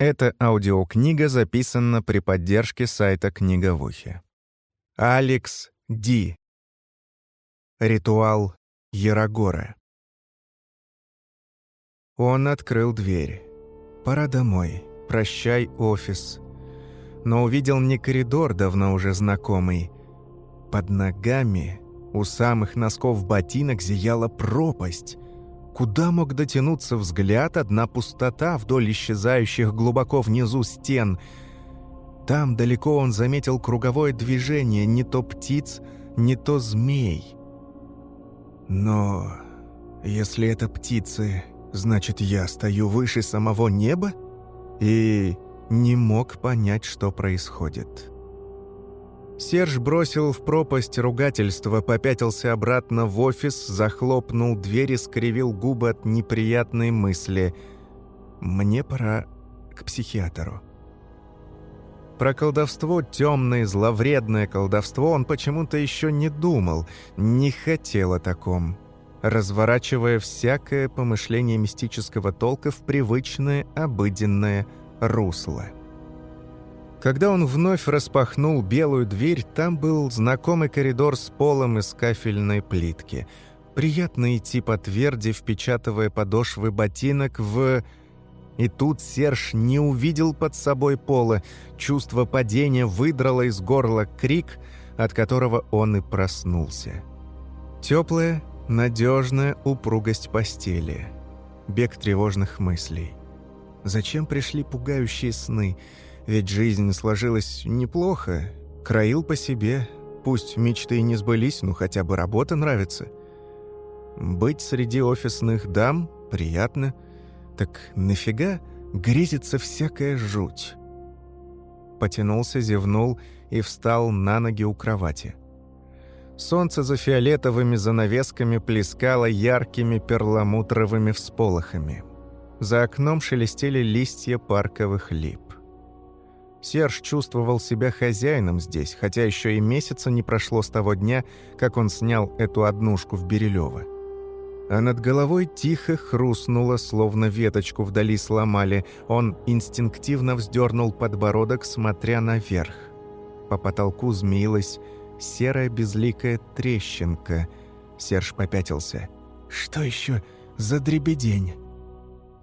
Эта аудиокнига записана при поддержке сайта Книговухи. Алекс Ди. Ритуал Ярогора. Он открыл дверь. «Пора домой. Прощай, офис». Но увидел не коридор, давно уже знакомый. Под ногами, у самых носков ботинок, зияла пропасть. Куда мог дотянуться взгляд, одна пустота вдоль исчезающих глубоко внизу стен. Там далеко он заметил круговое движение, не то птиц, не то змей. Но если это птицы, значит, я стою выше самого неба? И не мог понять, что происходит. Серж бросил в пропасть ругательство, попятился обратно в офис, захлопнул дверь и скривил губы от неприятной мысли. «Мне пора к психиатру». Про колдовство, темное, зловредное колдовство, он почему-то еще не думал, не хотел о таком, разворачивая всякое помышление мистического толка в привычное, обыденное русло. Когда он вновь распахнул белую дверь, там был знакомый коридор с полом из кафельной плитки. Приятно идти по тверди, впечатывая подошвы ботинок в... И тут Серж не увидел под собой пола. Чувство падения выдрало из горла крик, от которого он и проснулся. Теплая, надежная упругость постели. Бег тревожных мыслей. Зачем пришли пугающие сны? Ведь жизнь сложилась неплохо. Краил по себе. Пусть мечты и не сбылись, но хотя бы работа нравится. Быть среди офисных дам приятно. Так нафига грезится всякая жуть? Потянулся, зевнул и встал на ноги у кровати. Солнце за фиолетовыми занавесками плескало яркими перламутровыми всполохами. За окном шелестели листья парковых лип. Серж чувствовал себя хозяином здесь, хотя еще и месяца не прошло с того дня, как он снял эту однушку в Бирюлево. А над головой тихо хрустнуло, словно веточку вдали сломали. Он инстинктивно вздернул подбородок, смотря наверх. По потолку змеилась серая безликая трещинка. Серж попятился. «Что еще за дребедень?»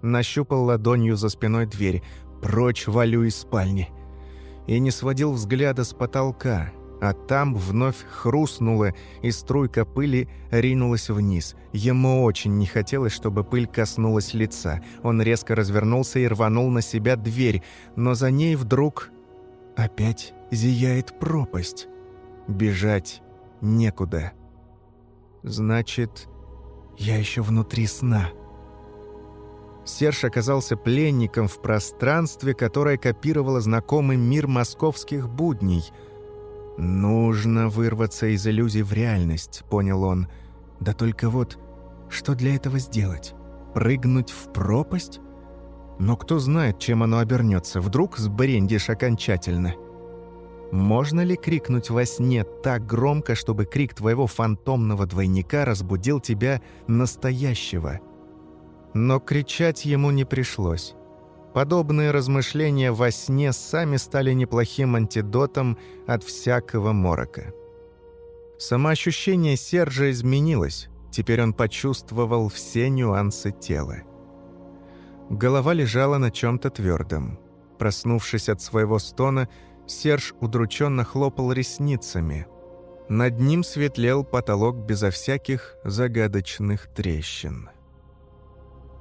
Нащупал ладонью за спиной дверь. «Прочь валю из спальни!» И не сводил взгляда с потолка, а там вновь хрустнуло, и струйка пыли ринулась вниз. Ему очень не хотелось, чтобы пыль коснулась лица. Он резко развернулся и рванул на себя дверь, но за ней вдруг опять зияет пропасть. Бежать некуда. Значит, я еще внутри сна. Серж оказался пленником в пространстве, которое копировало знакомый мир московских будней. «Нужно вырваться из иллюзий в реальность», — понял он. «Да только вот, что для этого сделать? Прыгнуть в пропасть? Но кто знает, чем оно обернется. Вдруг сбрендишь окончательно». Можно ли крикнуть во сне так громко, чтобы крик твоего фантомного двойника разбудил тебя настоящего – но кричать ему не пришлось. Подобные размышления во сне сами стали неплохим антидотом от всякого морока. Самоощущение Сержа изменилось. Теперь он почувствовал все нюансы тела. Голова лежала на чем-то твердом. Проснувшись от своего стона, Серж удрученно хлопал ресницами. Над ним светлел потолок безо всяких загадочных трещин.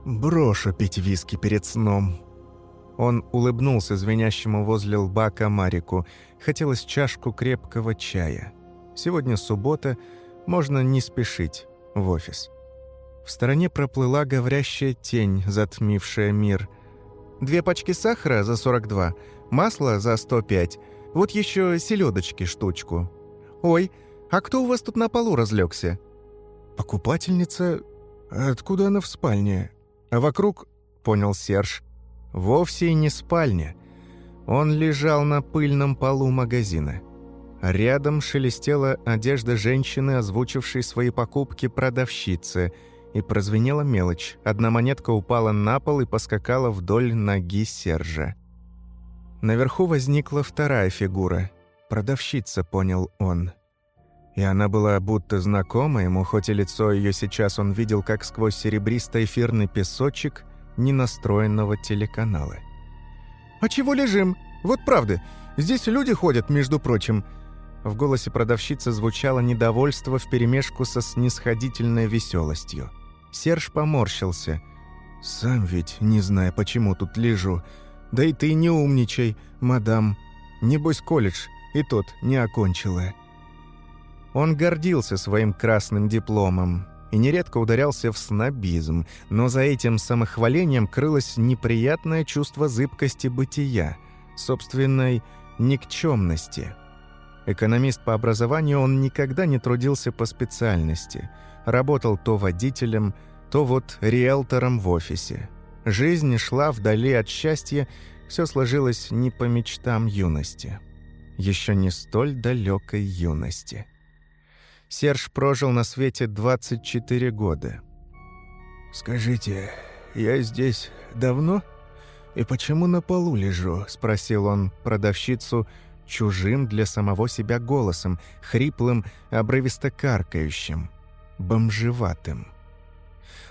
Брошу пить виски перед сном». Он улыбнулся звенящему возле лба комарику. Хотелось чашку крепкого чая. Сегодня суббота, можно не спешить в офис. В стороне проплыла говорящая тень, затмившая мир. «Две пачки сахара за 42, масло за 105, вот еще селедочки штучку. Ой, а кто у вас тут на полу разлегся?» «Покупательница? Откуда она в спальне?» А вокруг, понял Серж, вовсе и не спальня. Он лежал на пыльном полу магазина. Рядом шелестела одежда женщины, озвучившей свои покупки продавщицы, и прозвенела мелочь. Одна монетка упала на пол и поскакала вдоль ноги Сержа. Наверху возникла вторая фигура. Продавщица, понял он. И она была будто знакома ему, хоть и лицо ее сейчас он видел как сквозь серебристо-эфирный песочек ненастроенного телеканала. «А чего лежим? Вот правда, здесь люди ходят, между прочим». В голосе продавщицы звучало недовольство вперемешку со снисходительной веселостью. Серж поморщился. «Сам ведь, не зная, почему тут лежу. Да и ты не умничай, мадам. Небось, колледж и тот не окончила». Он гордился своим красным дипломом и нередко ударялся в снобизм, но за этим самохвалением крылось неприятное чувство зыбкости бытия, собственной никчемности. Экономист по образованию он никогда не трудился по специальности, работал то водителем, то вот риэлтором в офисе. Жизнь шла вдали от счастья, все сложилось не по мечтам юности. Еще не столь далекой юности. Серж прожил на свете 24 года. «Скажите, я здесь давно? И почему на полу лежу?» – спросил он продавщицу чужим для самого себя голосом, хриплым, обрывисто каркающим, бомжеватым.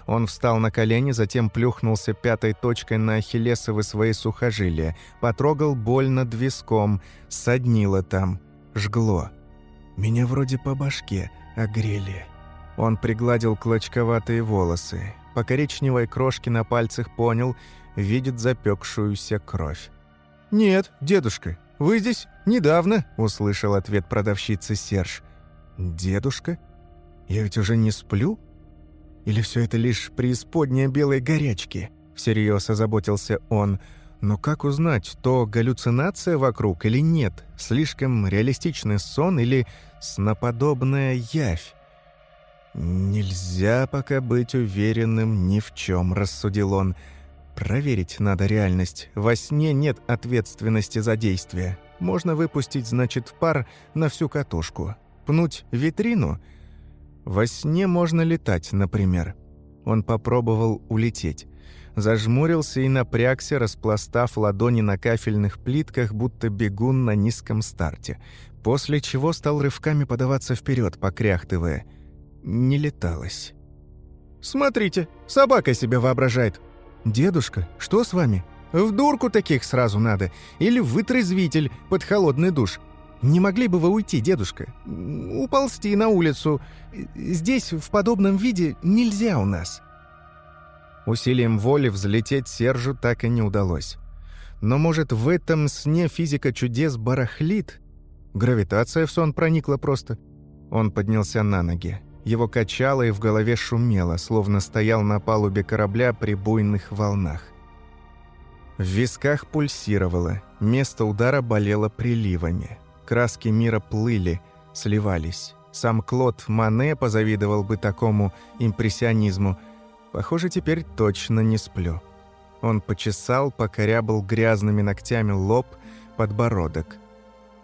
Он встал на колени, затем плюхнулся пятой точкой на ахиллесовы свои сухожилия, потрогал боль над виском, соднило там, жгло – меня вроде по башке огрели. Он пригладил клочковатые волосы. По коричневой крошке на пальцах понял, видит запекшуюся кровь. «Нет, дедушка, вы здесь недавно», — услышал ответ продавщицы Серж. «Дедушка? Я ведь уже не сплю? Или все это лишь преисподняя белой горячки?» Всерьез озаботился он — но как узнать, то галлюцинация вокруг или нет? Слишком реалистичный сон или сноподобная явь? «Нельзя пока быть уверенным ни в чем», — рассудил он. «Проверить надо реальность. Во сне нет ответственности за действие. Можно выпустить, значит, пар на всю катушку. Пнуть витрину? Во сне можно летать, например». Он попробовал улететь зажмурился и напрягся, распластав ладони на кафельных плитках, будто бегун на низком старте, после чего стал рывками подаваться вперед, покряхтывая. Не леталось. «Смотрите, собака себя воображает!» «Дедушка, что с вами? В дурку таких сразу надо, или в вытрезвитель под холодный душ. Не могли бы вы уйти, дедушка? Уползти на улицу. Здесь в подобном виде нельзя у нас». Усилием воли взлететь Сержу так и не удалось. Но, может, в этом сне физика чудес барахлит? Гравитация в сон проникла просто. Он поднялся на ноги. Его качало и в голове шумело, словно стоял на палубе корабля при буйных волнах. В висках пульсировало, место удара болело приливами. Краски мира плыли, сливались. Сам Клод Мане позавидовал бы такому импрессионизму – Похоже, теперь точно не сплю. Он почесал, покорябал грязными ногтями лоб, подбородок.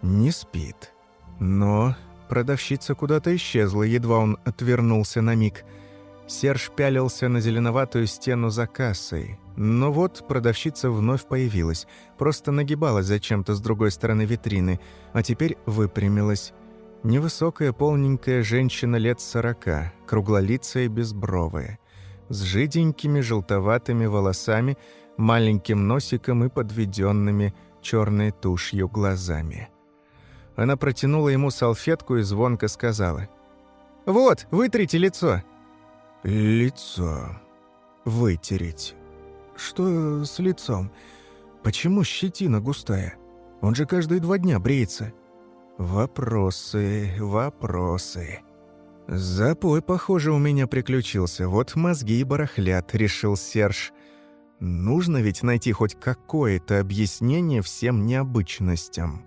Не спит. Но продавщица куда-то исчезла, едва он отвернулся на миг. Серж пялился на зеленоватую стену за кассой. Но вот продавщица вновь появилась, просто нагибалась зачем-то с другой стороны витрины, а теперь выпрямилась. Невысокая полненькая женщина лет сорока, круглолицая и безбровая с жиденькими желтоватыми волосами, маленьким носиком и подведенными черной тушью глазами. Она протянула ему салфетку и звонко сказала. «Вот, вытрите лицо». «Лицо. Вытереть. Что с лицом? Почему щетина густая? Он же каждые два дня бреется». «Вопросы, вопросы». «Запой, похоже, у меня приключился. Вот мозги и барахлят», — решил Серж. «Нужно ведь найти хоть какое-то объяснение всем необычностям».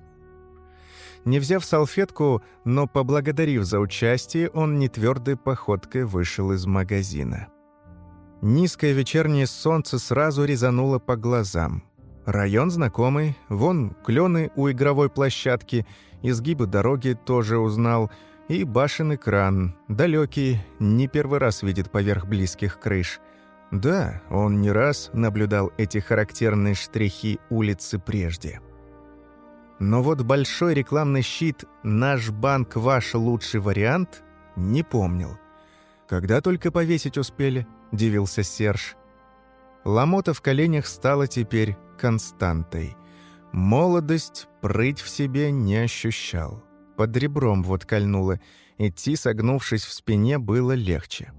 Не взяв салфетку, но поблагодарив за участие, он нетвердой походкой вышел из магазина. Низкое вечернее солнце сразу резануло по глазам. Район знакомый, вон клены у игровой площадки, изгибы дороги тоже узнал — и башенный кран, далекий, не первый раз видит поверх близких крыш. Да, он не раз наблюдал эти характерные штрихи улицы прежде. Но вот большой рекламный щит «Наш банк – ваш лучший вариант» не помнил. Когда только повесить успели, дивился Серж. Ломота в коленях стала теперь константой. Молодость прыть в себе не ощущал. Под ребром вот кольнуло, идти, согнувшись в спине, было легче.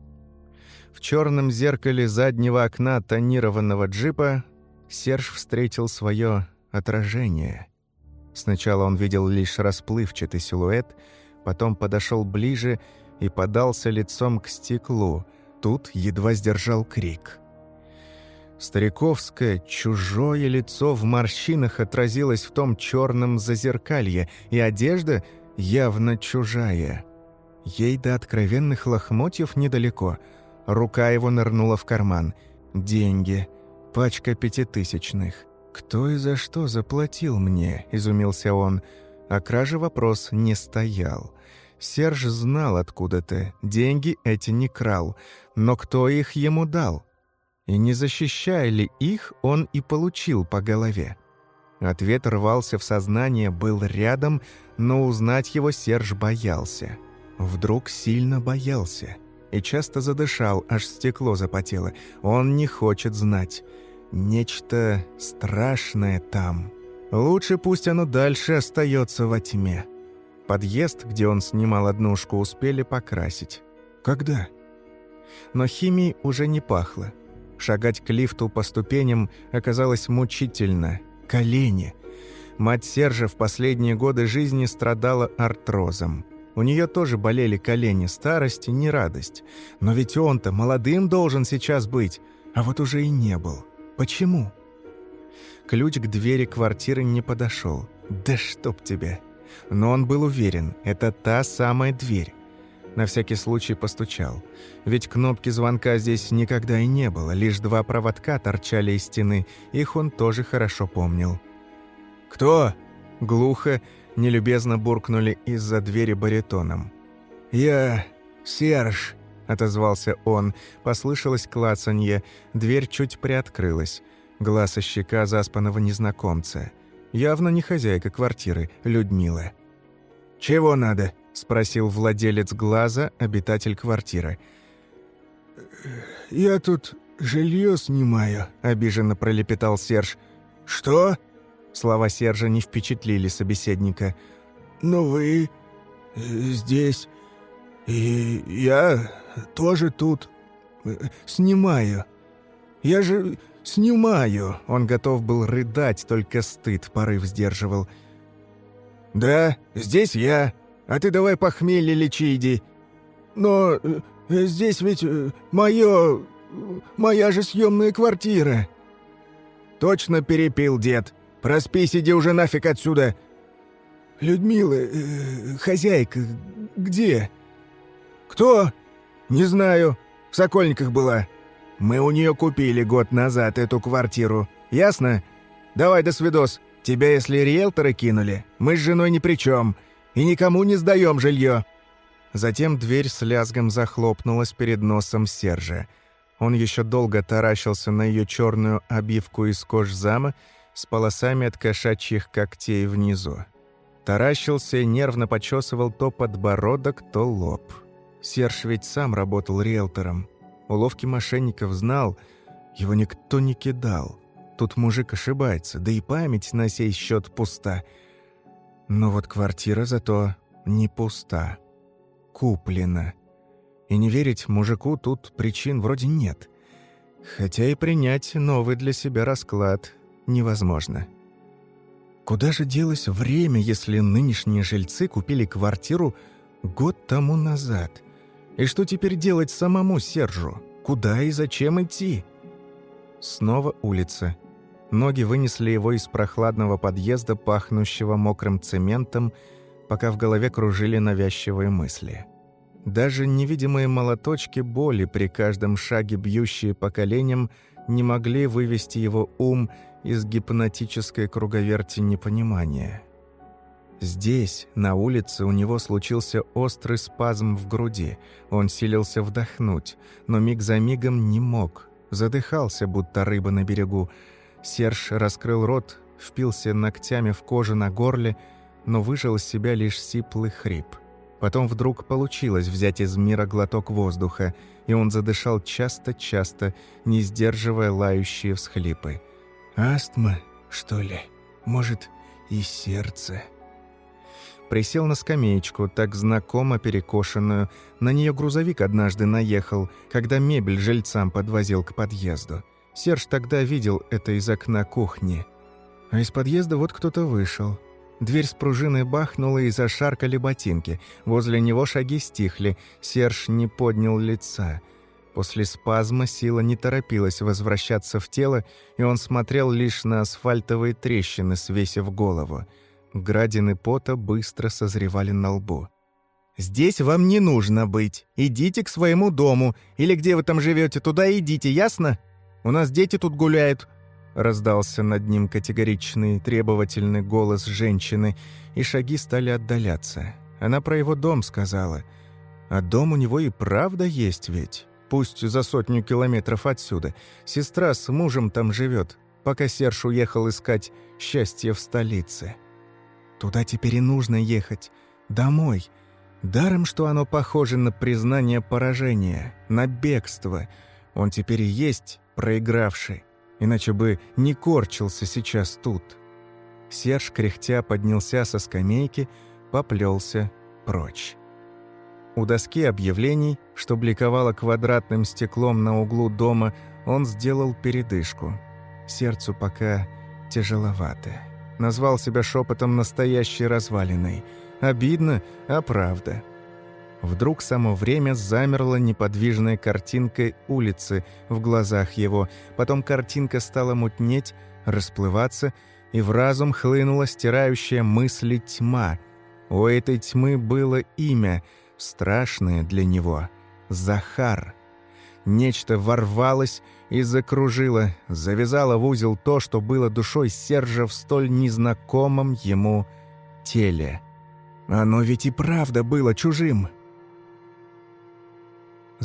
В черном зеркале заднего окна тонированного джипа Серж встретил свое отражение. Сначала он видел лишь расплывчатый силуэт, потом подошел ближе и подался лицом к стеклу. Тут едва сдержал крик. Стариковское, чужое лицо в морщинах отразилось в том черном зазеркалье, и одежда явно чужая. Ей до откровенных лохмотьев недалеко. Рука его нырнула в карман. Деньги. Пачка пятитысячных. «Кто и за что заплатил мне?» – изумился он. О краже вопрос не стоял. Серж знал откуда-то, деньги эти не крал, но кто их ему дал? И не защищая ли их, он и получил по голове. Ответ рвался в сознание, был рядом, но узнать его Серж боялся. Вдруг сильно боялся. И часто задышал, аж стекло запотело. Он не хочет знать. Нечто страшное там. Лучше пусть оно дальше остается во тьме. Подъезд, где он снимал однушку, успели покрасить. Когда? Но химией уже не пахло. Шагать к лифту по ступеням оказалось мучительно. Колени. Мать Сержа в последние годы жизни страдала артрозом. У нее тоже болели колени, старость и не радость. Но ведь он-то молодым должен сейчас быть, а вот уже и не был. Почему? Ключ к двери квартиры не подошел. Да чтоб тебя! но он был уверен, это та самая дверь. На всякий случай постучал. Ведь кнопки звонка здесь никогда и не было, лишь два проводка торчали из стены, их он тоже хорошо помнил. «Кто?» — глухо, нелюбезно буркнули из-за двери баритоном. «Я... Серж», — отозвался он. Послышалось клацанье, дверь чуть приоткрылась. Глаз и щека заспанного незнакомца — Явно не хозяйка квартиры, Людмила. «Чего надо?» – спросил владелец глаза, обитатель квартиры. «Я тут жилье снимаю», – обиженно пролепетал Серж. «Что?» Слова Сержа не впечатлили собеседника. «Но вы здесь, и я тоже тут снимаю. Я же «Снимаю!» Он готов был рыдать, только стыд порыв сдерживал. «Да, здесь я. А ты давай похмелье лечи иди». «Но э, здесь ведь э, мое... моя же съемная квартира». «Точно перепил, дед. Проспись, иди уже нафиг отсюда». «Людмила, э, хозяйка, где?» «Кто?» «Не знаю. В Сокольниках была». Мы у нее купили год назад эту квартиру. Ясно? Давай до свидос. Тебя, если риэлторы кинули, мы с женой ни при чем. И никому не сдаем жилье». Затем дверь с лязгом захлопнулась перед носом Сержа. Он еще долго таращился на ее черную обивку из кожзама с полосами от кошачьих когтей внизу. Таращился и нервно почесывал то подбородок, то лоб. Серж ведь сам работал риэлтором. Уловки мошенников знал, его никто не кидал. Тут мужик ошибается, да и память на сей счет пуста. Но вот квартира зато не пуста. Куплена. И не верить мужику тут причин вроде нет. Хотя и принять новый для себя расклад невозможно. Куда же делось время, если нынешние жильцы купили квартиру год тому назад? И что теперь делать самому Сержу? Куда и зачем идти? Снова улица. Ноги вынесли его из прохладного подъезда, пахнущего мокрым цементом, пока в голове кружили навязчивые мысли. Даже невидимые молоточки боли при каждом шаге, бьющие по коленям, не могли вывести его ум из гипнотической круговерти непонимания. Здесь, на улице, у него случился острый спазм в груди. Он силился вдохнуть, но миг за мигом не мог. Задыхался, будто рыба на берегу. Серж раскрыл рот, впился ногтями в кожу на горле, но выжил из себя лишь сиплый хрип. Потом вдруг получилось взять из мира глоток воздуха, и он задышал часто-часто, не сдерживая лающие всхлипы. «Астма, что ли? Может, и сердце?» Присел на скамеечку, так знакомо перекошенную. На нее грузовик однажды наехал, когда мебель жильцам подвозил к подъезду. Серж тогда видел это из окна кухни. А из подъезда вот кто-то вышел. Дверь с пружиной бахнула и зашаркали ботинки. Возле него шаги стихли. Серж не поднял лица. После спазма сила не торопилась возвращаться в тело, и он смотрел лишь на асфальтовые трещины, свесив голову. Градины пота быстро созревали на лбу. «Здесь вам не нужно быть. Идите к своему дому. Или где вы там живете, туда идите, ясно? У нас дети тут гуляют». Раздался над ним категоричный, требовательный голос женщины, и шаги стали отдаляться. Она про его дом сказала. «А дом у него и правда есть ведь. Пусть за сотню километров отсюда. Сестра с мужем там живет, пока Серж уехал искать счастье в столице». Туда теперь и нужно ехать. Домой. Даром, что оно похоже на признание поражения, на бегство. Он теперь и есть проигравший. Иначе бы не корчился сейчас тут. Серж, кряхтя, поднялся со скамейки, поплелся прочь. У доски объявлений, что бликовало квадратным стеклом на углу дома, он сделал передышку. Сердцу пока тяжеловато. Назвал себя шепотом настоящей развалиной. Обидно, а правда. Вдруг само время замерло неподвижной картинкой улицы в глазах его. Потом картинка стала мутнеть, расплываться, и в разум хлынула стирающая мысли тьма. У этой тьмы было имя, страшное для него — Захар. Нечто ворвалось и закружило, завязало в узел то, что было душой Сержа в столь незнакомом ему теле. Оно ведь и правда было чужим.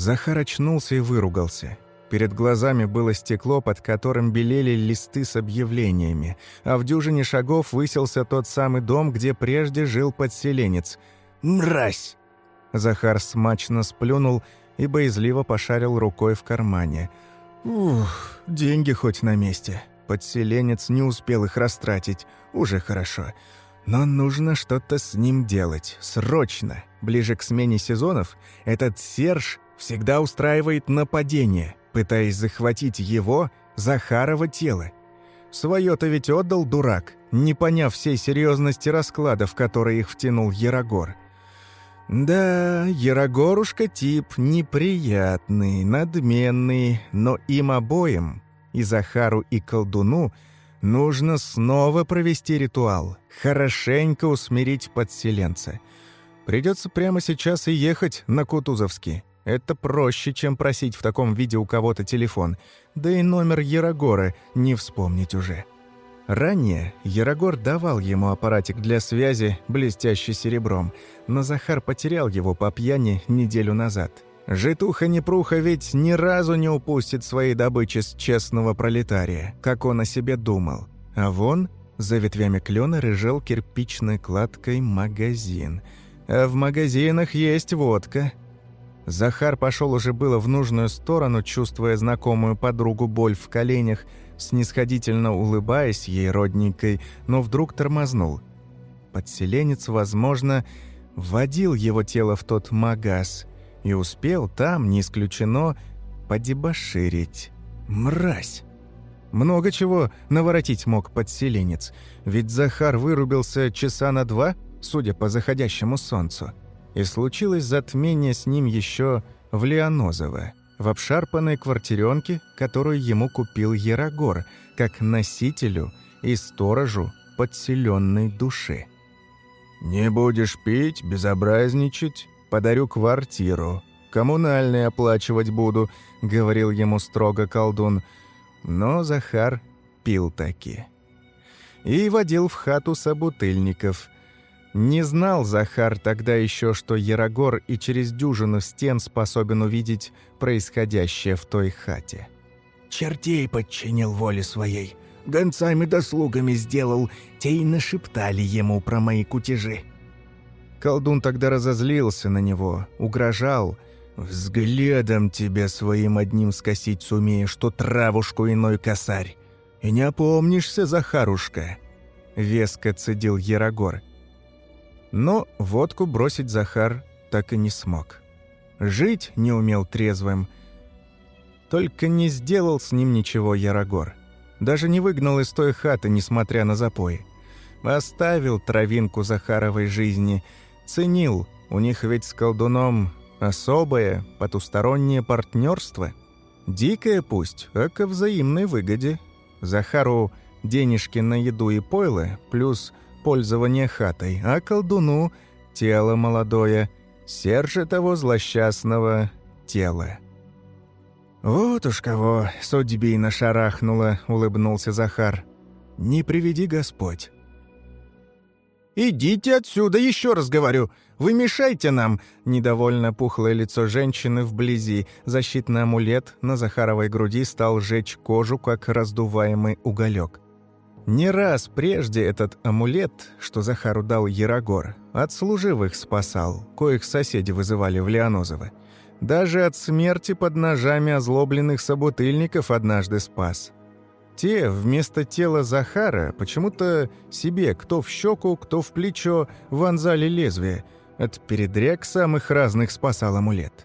Захар очнулся и выругался. Перед глазами было стекло, под которым белели листы с объявлениями, а в дюжине шагов высился тот самый дом, где прежде жил подселенец. «Мразь!» Захар смачно сплюнул и боязливо пошарил рукой в кармане. «Ух, деньги хоть на месте. Подселенец не успел их растратить. Уже хорошо. Но нужно что-то с ним делать. Срочно. Ближе к смене сезонов этот Серж всегда устраивает нападение, пытаясь захватить его, Захарова, тело. Своё-то ведь отдал дурак, не поняв всей серьезности расклада, в который их втянул Ярогор. Да, Ярогорушка тип неприятный, надменный, но им обоим, и Захару, и колдуну, нужно снова провести ритуал, хорошенько усмирить подселенца. Придется прямо сейчас и ехать на Кутузовский. Это проще, чем просить в таком виде у кого-то телефон, да и номер Ярогора не вспомнить уже. Ранее Ярогор давал ему аппаратик для связи, блестящий серебром, но Захар потерял его по пьяни неделю назад. Житуха-непруха ведь ни разу не упустит своей добычи с честного пролетария, как он о себе думал. А вон, за ветвями клена рыжел кирпичной кладкой магазин. А в магазинах есть водка. Захар пошел уже было в нужную сторону, чувствуя знакомую подругу боль в коленях, снисходительно улыбаясь ей родненькой, но вдруг тормознул. Подселенец, возможно, вводил его тело в тот магаз и успел там, не исключено, подебоширить. Мразь! Много чего наворотить мог подселенец, ведь Захар вырубился часа на два, судя по заходящему солнцу. И случилось затмение с ним еще в Леонозово в обшарпанной квартиренке, которую ему купил Ярогор, как носителю и сторожу подселенной души. «Не будешь пить, безобразничать, подарю квартиру. Коммунальные оплачивать буду», — говорил ему строго колдун. Но Захар пил таки. И водил в хату собутыльников — не знал Захар тогда еще, что Ярогор и через дюжину стен способен увидеть происходящее в той хате. «Чертей подчинил воле своей, гонцами да слугами сделал, те и нашептали ему про мои кутежи». Колдун тогда разозлился на него, угрожал. «Взглядом тебя своим одним скосить сумеешь, что травушку иной косарь. И не опомнишься, Захарушка!» Веско цедил Ярогор. Но водку бросить Захар так и не смог. Жить не умел трезвым. Только не сделал с ним ничего Ярогор. Даже не выгнал из той хаты, несмотря на запои. Оставил травинку Захаровой жизни – ценил. У них ведь с колдуном особое, потустороннее партнерство. Дикое пусть, а ко взаимной выгоде. Захару денежки на еду и пойло, плюс пользование хатой, а колдуну – тело молодое, серже того злосчастного тела. «Вот уж кого судьбина шарахнула», — улыбнулся Захар. «Не приведи Господь». «Идите отсюда, еще раз говорю! Вы мешаете нам!» Недовольно пухлое лицо женщины вблизи. Защитный амулет на Захаровой груди стал жечь кожу, как раздуваемый уголек. Не раз прежде этот амулет, что Захару дал Ярогор, от служивых спасал, коих соседи вызывали в Леонозово. Даже от смерти под ножами озлобленных собутыльников однажды спас. Те вместо тела Захара почему-то себе кто в щеку, кто в плечо вонзали лезвие. От передряг самых разных спасал амулет.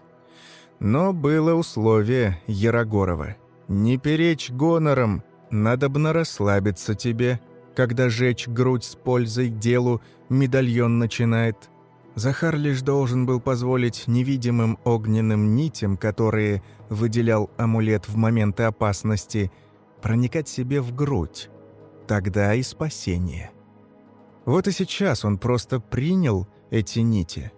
Но было условие Ярогорова. «Не перечь гонором, надобно расслабиться тебе, когда жечь грудь с пользой делу медальон начинает». Захар лишь должен был позволить невидимым огненным нитям, которые выделял амулет в моменты опасности – проникать себе в грудь. Тогда и спасение. Вот и сейчас он просто принял эти нити.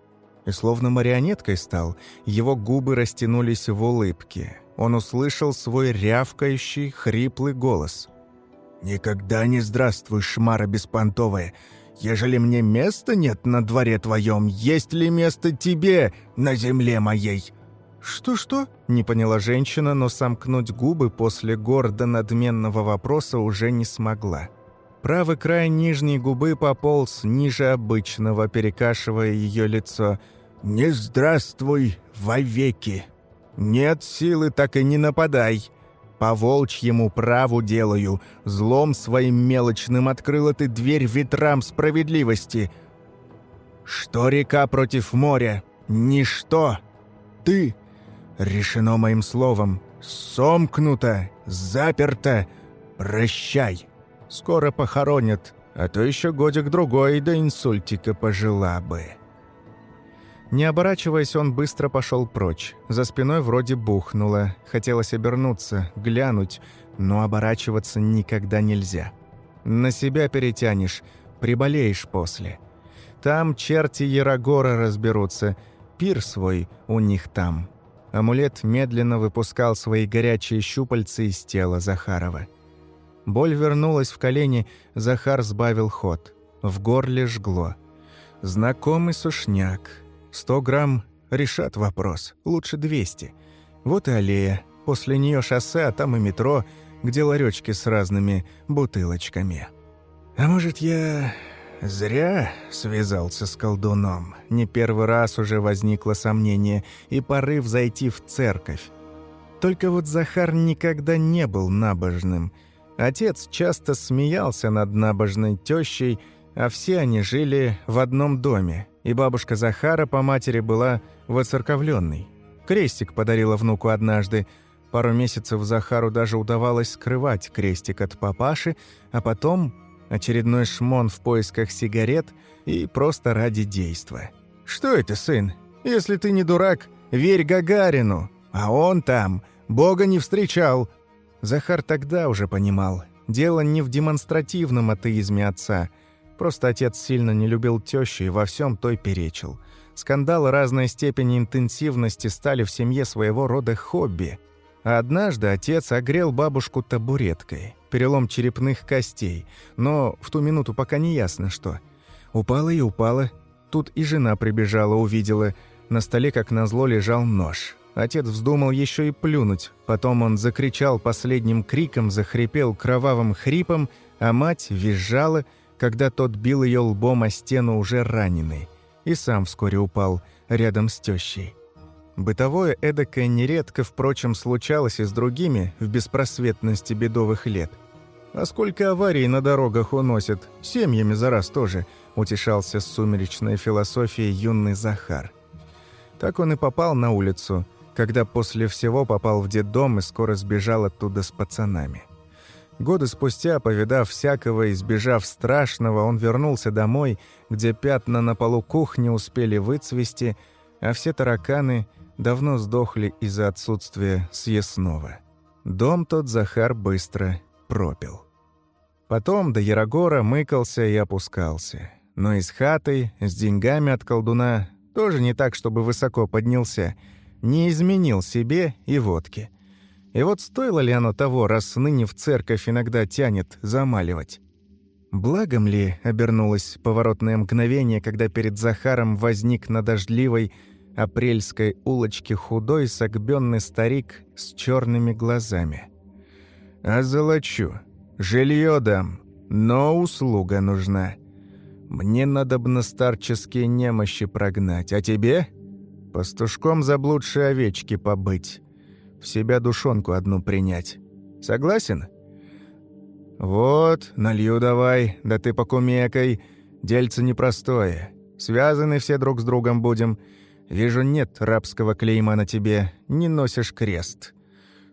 И словно марионеткой стал, его губы растянулись в улыбке. Он услышал свой рявкающий, хриплый голос. «Никогда не здравствуй, шмара беспонтовая! Ежели мне места нет на дворе твоем, есть ли место тебе на земле моей? «Что-что?» – не поняла женщина, но сомкнуть губы после гордо-надменного вопроса уже не смогла. Правый край нижней губы пополз ниже обычного, перекашивая ее лицо. «Не здравствуй вовеки! Нет силы, так и не нападай!» По волчьему праву делаю. Злом своим мелочным открыла ты дверь ветрам справедливости. Что река против моря? Ничто. Ты решено моим словом. Сомкнуто, заперто. Прощай. Скоро похоронят, а то еще годик-другой до инсультика пожила бы». Не оборачиваясь, он быстро пошел прочь. За спиной вроде бухнуло. Хотелось обернуться, глянуть, но оборачиваться никогда нельзя. На себя перетянешь, приболеешь после. Там черти Ярогора разберутся. Пир свой у них там. Амулет медленно выпускал свои горячие щупальца из тела Захарова. Боль вернулась в колени, Захар сбавил ход. В горле жгло. Знакомый сушняк. Сто грамм решат вопрос, лучше двести. Вот и аллея. После нее шоссе, а там и метро, где ларечки с разными бутылочками. «А может, я Зря связался с колдуном. Не первый раз уже возникло сомнение и порыв зайти в церковь. Только вот Захар никогда не был набожным. Отец часто смеялся над набожной тещей, а все они жили в одном доме, и бабушка Захара по матери была воцерковленной. Крестик подарила внуку однажды. Пару месяцев Захару даже удавалось скрывать крестик от папаши, а потом очередной шмон в поисках сигарет и просто ради действа. «Что это, сын? Если ты не дурак, верь Гагарину, а он там Бога не встречал». Захар тогда уже понимал, дело не в демонстративном атеизме отца. Просто отец сильно не любил тещу и во всем той перечил. Скандалы разной степени интенсивности стали в семье своего рода хобби. А однажды отец огрел бабушку табуреткой перелом черепных костей, но в ту минуту пока не ясно что. Упала и упала. Тут и жена прибежала, увидела. На столе, как назло, лежал нож. Отец вздумал еще и плюнуть. Потом он закричал последним криком, захрипел кровавым хрипом, а мать визжала, когда тот бил ее лбом о стену уже раненый. И сам вскоре упал рядом с тещей. Бытовое эдакое нередко, впрочем, случалось и с другими в беспросветности бедовых лет. А сколько аварий на дорогах уносят, семьями за раз тоже, утешался с сумеречной философией юный Захар. Так он и попал на улицу – когда после всего попал в детдом и скоро сбежал оттуда с пацанами. Годы спустя, повидав всякого и сбежав страшного, он вернулся домой, где пятна на полу кухни успели выцвести, а все тараканы давно сдохли из-за отсутствия съестного. Дом тот Захар быстро пропил. Потом до Ярогора мыкался и опускался. Но и с хатой, с деньгами от колдуна тоже не так, чтобы высоко поднялся — не изменил себе и водке. И вот стоило ли оно того, раз ныне в церковь иногда тянет замаливать? Благом ли обернулось поворотное мгновение, когда перед Захаром возник на дождливой апрельской улочке худой согбенный старик с черными глазами? «А золочу, жилье дам, но услуга нужна. Мне надо бы на старческие немощи прогнать, а тебе?» Пастушком заблудшей овечки побыть. В себя душонку одну принять. Согласен? Вот, налью давай, да ты покумекай. Дельце непростое. Связаны все друг с другом будем. Вижу, нет рабского клейма на тебе, не носишь крест.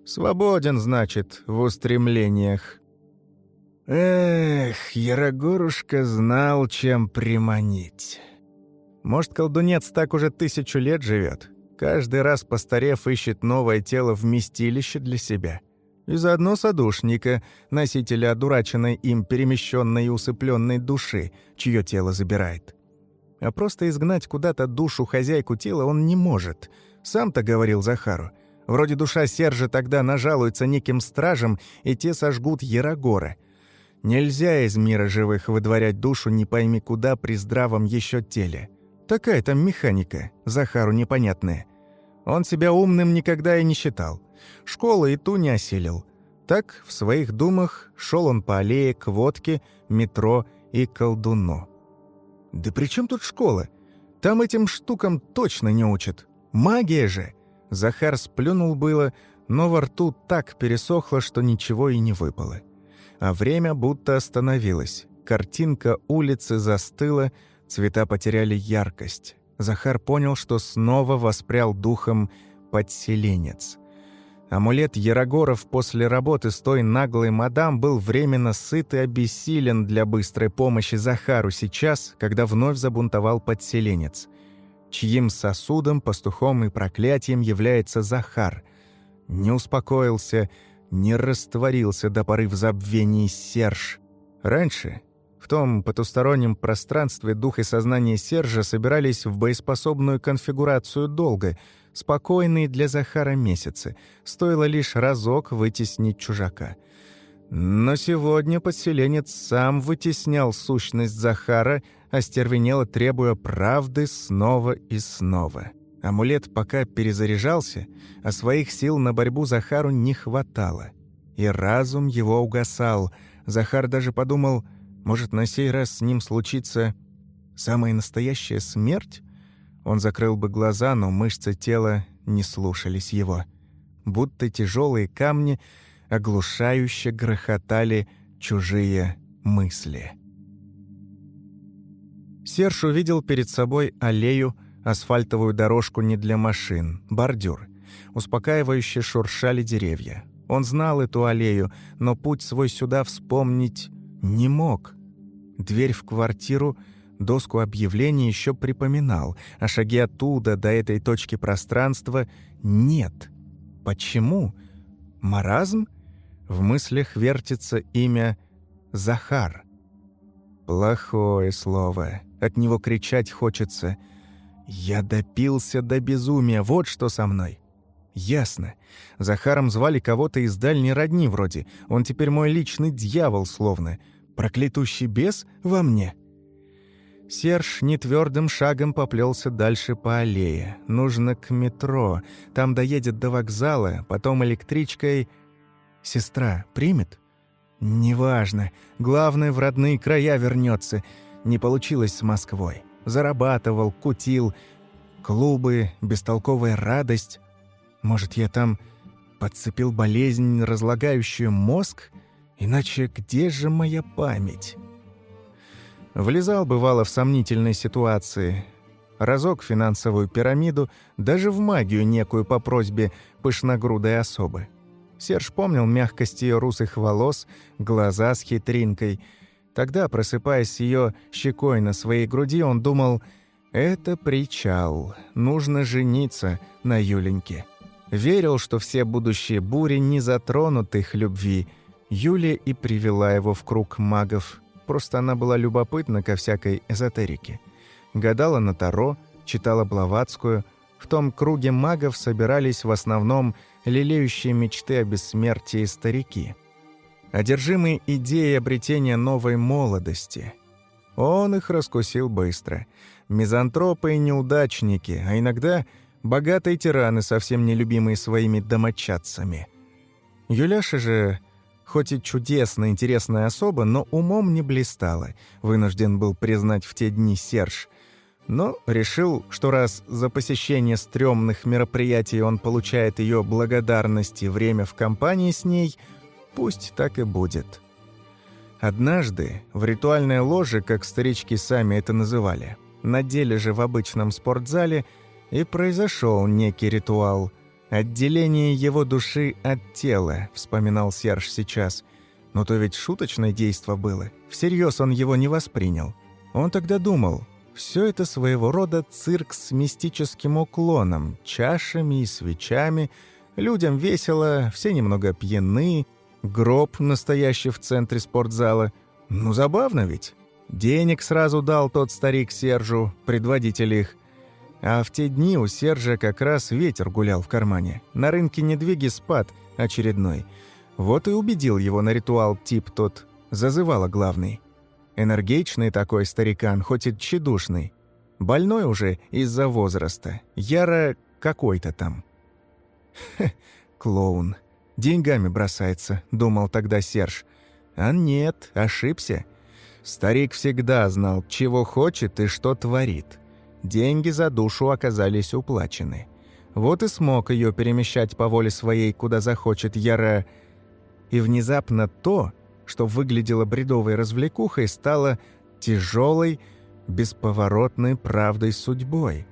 Свободен, значит, в устремлениях. Эх, Ярогорушка знал, чем приманить». Может, колдунец так уже тысячу лет живет. Каждый раз, постарев, ищет новое тело вместилище для себя. И заодно садушника, носителя одураченной им перемещенной и усыпленной души, чье тело забирает. А просто изгнать куда-то душу хозяйку тела он не может. Сам-то говорил Захару. Вроде душа Сержа тогда нажалуется неким стражам, и те сожгут Ярогора. Нельзя из мира живых выдворять душу не пойми куда при здравом еще теле. Такая там механика, Захару непонятная. Он себя умным никогда и не считал. Школы и ту не осилил. Так, в своих думах, шел он по аллее к водке, метро и колдуну. «Да при чем тут школа? Там этим штукам точно не учат. Магия же!» Захар сплюнул было, но во рту так пересохло, что ничего и не выпало. А время будто остановилось. Картинка улицы застыла, Цвета потеряли яркость. Захар понял, что снова воспрял духом подселенец. Амулет Ярогоров после работы с той наглой мадам был временно сыт и обессилен для быстрой помощи Захару сейчас, когда вновь забунтовал подселенец. Чьим сосудом, пастухом и проклятием является Захар. Не успокоился, не растворился до поры в забвении Серж. Раньше в том потустороннем пространстве дух и сознание Сержа собирались в боеспособную конфигурацию долго, спокойные для Захара месяцы. Стоило лишь разок вытеснить чужака. Но сегодня подселенец сам вытеснял сущность Захара, остервенело требуя правды снова и снова. Амулет пока перезаряжался, а своих сил на борьбу Захару не хватало. И разум его угасал. Захар даже подумал — может, на сей раз с ним случится самая настоящая смерть? Он закрыл бы глаза, но мышцы тела не слушались его. Будто тяжелые камни оглушающе грохотали чужие мысли. Серж увидел перед собой аллею, асфальтовую дорожку не для машин, бордюр. Успокаивающе шуршали деревья. Он знал эту аллею, но путь свой сюда вспомнить не мог. Дверь в квартиру, доску объявлений еще припоминал, а шаги оттуда до этой точки пространства нет. Почему? Маразм? В мыслях вертится имя Захар. Плохое слово. От него кричать хочется. «Я допился до безумия, вот что со мной!» «Ясно. Захаром звали кого-то из дальней родни вроде. Он теперь мой личный дьявол словно. Проклятущий бес во мне. Серж нетвердым шагом поплелся дальше по аллее. Нужно к метро. Там доедет до вокзала, потом электричкой... Сестра примет? Неважно. Главное, в родные края вернется. Не получилось с Москвой. Зарабатывал, кутил. Клубы, бестолковая радость. Может, я там подцепил болезнь, разлагающую мозг? Иначе где же моя память? Влезал, бывало, в сомнительные ситуации. Разок финансовую пирамиду, даже в магию некую по просьбе пышногрудой особы. Серж помнил мягкость ее русых волос, глаза с хитринкой. Тогда, просыпаясь ее щекой на своей груди, он думал «Это причал, нужно жениться на Юленьке». Верил, что все будущие бури не затронут их любви. Юлия и привела его в круг магов Просто она была любопытна ко всякой эзотерике. Гадала на Таро, читала Блаватскую. В том круге магов собирались в основном лелеющие мечты о бессмертии старики. Одержимые идеей обретения новой молодости. Он их раскусил быстро. Мизантропы и неудачники, а иногда богатые тираны, совсем нелюбимые своими домочадцами. Юляша же Хоть и чудесная, интересная особа, но умом не блистала, вынужден был признать в те дни Серж. Но решил, что раз за посещение стрёмных мероприятий он получает ее благодарность и время в компании с ней, пусть так и будет. Однажды в ритуальной ложе, как старички сами это называли, на деле же в обычном спортзале, и произошел некий ритуал – «Отделение его души от тела», — вспоминал Серж сейчас. Но то ведь шуточное действо было. Всерьез он его не воспринял. Он тогда думал, все это своего рода цирк с мистическим уклоном, чашами и свечами. Людям весело, все немного пьяны. Гроб, настоящий в центре спортзала. Ну, забавно ведь. Денег сразу дал тот старик Сержу, предводитель их. А в те дни у Сержа как раз ветер гулял в кармане. На рынке недвиги спад очередной. Вот и убедил его на ритуал тип тот, зазывала главный. Энергичный такой старикан, хоть и тщедушный. Больной уже из-за возраста. Яро какой-то там. Хе, клоун. Деньгами бросается, думал тогда Серж. А нет, ошибся. Старик всегда знал, чего хочет и что творит. Деньги за душу оказались уплачены. Вот и смог ее перемещать по воле своей, куда захочет Яра. И внезапно то, что выглядело бредовой развлекухой, стало тяжелой, бесповоротной правдой судьбой.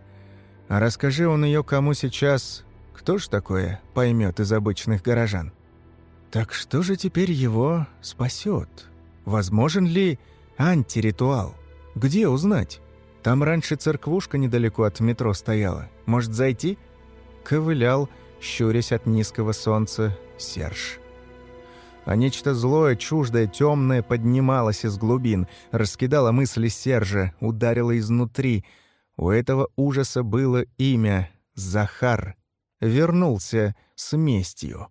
А расскажи он ее кому сейчас, кто ж такое поймет из обычных горожан? Так что же теперь его спасет? Возможен ли антиритуал? Где узнать? Там раньше церквушка недалеко от метро стояла. Может, зайти?» Ковылял, щурясь от низкого солнца, Серж. А нечто злое, чуждое, темное поднималось из глубин, раскидало мысли Сержа, ударило изнутри. У этого ужаса было имя — Захар. Вернулся с местью.